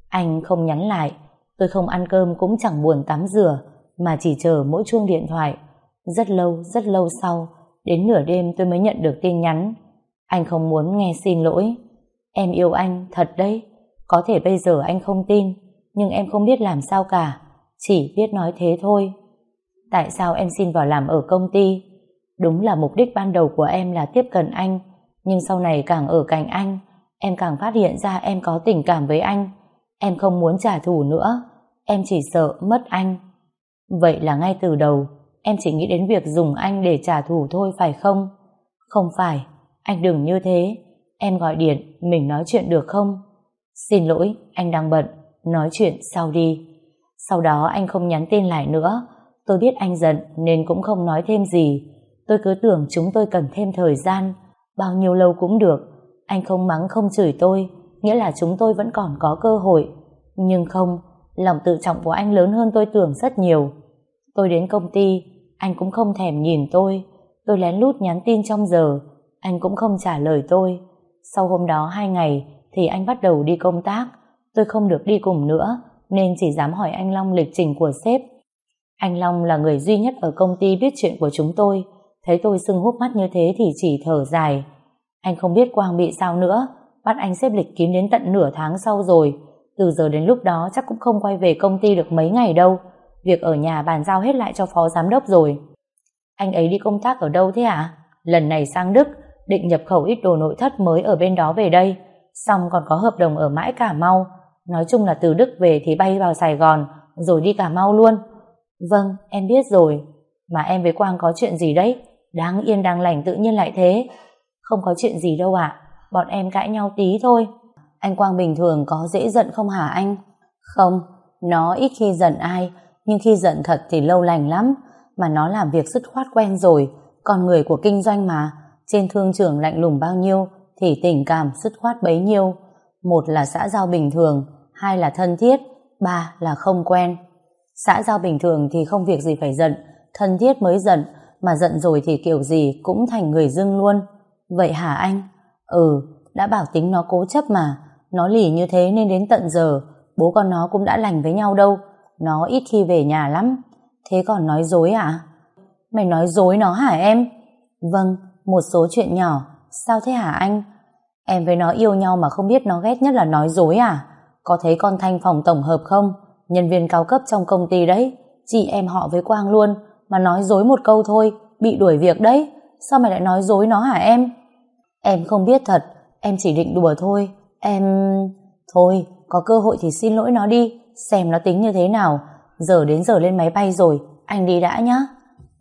Anh không nhắn lại. Tôi không ăn cơm cũng chẳng buồn tắm rửa, mà chỉ chờ mỗi chuông điện thoại. Rất lâu, rất lâu sau, đến nửa đêm tôi mới nhận được tin nhắn. Anh không muốn nghe xin lỗi. Em yêu anh, thật đấy. Có thể bây giờ anh không tin, nhưng em không biết làm sao cả. Chỉ biết nói thế thôi. Tại sao em xin vào làm ở công ty? Đúng là mục đích ban đầu của em là tiếp cận anh, nhưng sau này càng ở cạnh anh, em càng phát hiện ra em có tình cảm với anh. Em không muốn trả thù nữa, em chỉ sợ mất anh. Vậy là ngay từ đầu, em chỉ nghĩ đến việc dùng anh để trả thù thôi phải không? Không phải, anh đừng như thế. Em gọi điện, mình nói chuyện được không? Xin lỗi, anh đang bận, nói chuyện sau đi. Sau đó anh không nhắn tin lại nữa. Tôi biết anh giận nên cũng không nói thêm gì. Tôi cứ tưởng chúng tôi cần thêm thời gian, bao nhiêu lâu cũng được. Anh không mắng không chửi tôi, nghĩa là chúng tôi vẫn còn có cơ hội. Nhưng không, lòng tự trọng của anh lớn hơn tôi tưởng rất nhiều. Tôi đến công ty, anh cũng không thèm nhìn tôi. Tôi lén lút nhắn tin trong giờ, anh cũng không trả lời tôi. Sau hôm đó hai ngày thì anh bắt đầu đi công tác. Tôi không được đi cùng nữa, nên chỉ dám hỏi anh Long lịch trình của sếp. Anh Long là người duy nhất ở công ty biết chuyện của chúng tôi, Thấy tôi sưng húp mắt như thế thì chỉ thở dài. Anh không biết Quang bị sao nữa, bắt anh xếp lịch kín đến tận nửa tháng sau rồi. Từ giờ đến lúc đó chắc cũng không quay về công ty được mấy ngày đâu. Việc ở nhà bàn giao hết lại cho phó giám đốc rồi. Anh ấy đi công tác ở đâu thế ạ? À? Lần này sang Đức, định nhập khẩu ít đồ nội thất mới ở bên đó về đây. Xong còn có hợp đồng ở mãi Cà Mau. Nói chung là từ Đức về thì bay vào Sài Gòn, rồi đi Cà Mau luôn. Vâng, em biết rồi. Mà em với Quang có chuyện gì đấy? Đáng yên đang lành tự nhiên lại thế. Không có chuyện gì đâu ạ. Bọn em cãi nhau tí thôi. Anh Quang bình thường có dễ giận không hả anh? Không, nó ít khi giận ai, nhưng khi giận thật thì lâu lành lắm. Mà nó làm việc dứt khoát quen rồi. còn người của kinh doanh mà. Trên thương trường lạnh lùng bao nhiêu thì tình cảm dứt khoát bấy nhiêu. Một là xã giao bình thường, hai là thân thiết, ba là không quen. Xã giao bình thường thì không việc gì phải giận, thân thiết mới giận, mà giận rồi thì kiểu gì cũng thành người dưng luôn. Vậy hả anh? Ừ, đã bảo tính nó cố chấp mà, nó lì như thế nên đến tận giờ, bố con nó cũng đã lành với nhau đâu, nó ít khi về nhà lắm. Thế còn nói dối à? Mày nói dối nó hả em? Vâng, một số chuyện nhỏ, sao thế hả anh? Em với nó yêu nhau mà không biết nó ghét nhất là nói dối à? Có thấy con Thanh phòng tổng hợp không? Nhân viên cao cấp trong công ty đấy, chị em họ với Quang luôn, mà nói dối một câu thôi, bị đuổi việc đấy. Sao mày lại nói dối nó hả em? Em không biết thật, em chỉ định đùa thôi. Em... Thôi, có cơ hội thì xin lỗi nó đi, xem nó tính như thế nào. Giờ đến giờ lên máy bay rồi, anh đi đã nhá.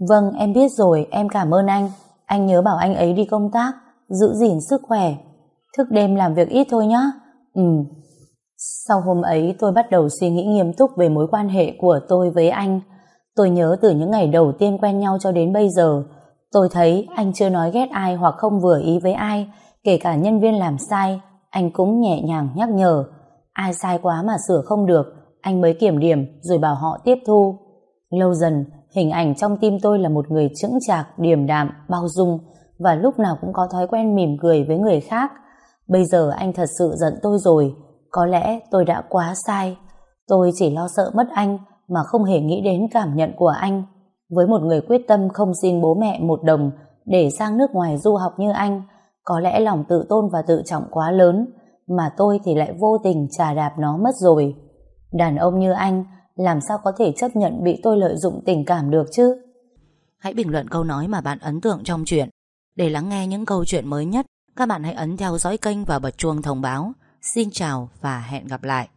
Vâng, em biết rồi, em cảm ơn anh. Anh nhớ bảo anh ấy đi công tác, giữ gìn sức khỏe. Thức đêm làm việc ít thôi nhá. Ừ. Sau hôm ấy tôi bắt đầu suy nghĩ nghiêm túc về mối quan hệ của tôi với anh. Tôi nhớ từ những ngày đầu tiên quen nhau cho đến bây giờ, tôi thấy anh chưa nói ghét ai hoặc không vừa ý với ai, kể cả nhân viên làm sai, anh cũng nhẹ nhàng nhắc nhở. Ai sai quá mà sửa không được, anh mới kiểm điểm rồi bảo họ tiếp thu. Lâu dần, hình ảnh trong tim tôi là một người chững chạc, điềm đạm, bao dung và lúc nào cũng có thói quen mỉm cười với người khác. Bây giờ anh thật sự giận tôi rồi, có lẽ tôi đã quá sai. Tôi chỉ lo sợ mất anh mà không hề nghĩ đến cảm nhận của anh. Với một người quyết tâm không xin bố mẹ một đồng để sang nước ngoài du học như anh, có lẽ lòng tự tôn và tự trọng quá lớn, mà tôi thì lại vô tình trà đạp nó mất rồi. Đàn ông như anh, làm sao có thể chấp nhận bị tôi lợi dụng tình cảm được chứ? Hãy bình luận câu nói mà bạn ấn tượng trong chuyện. Để lắng nghe những câu chuyện mới nhất, các bạn hãy ấn theo dõi kênh và bật chuông thông báo. Xin chào và hẹn gặp lại.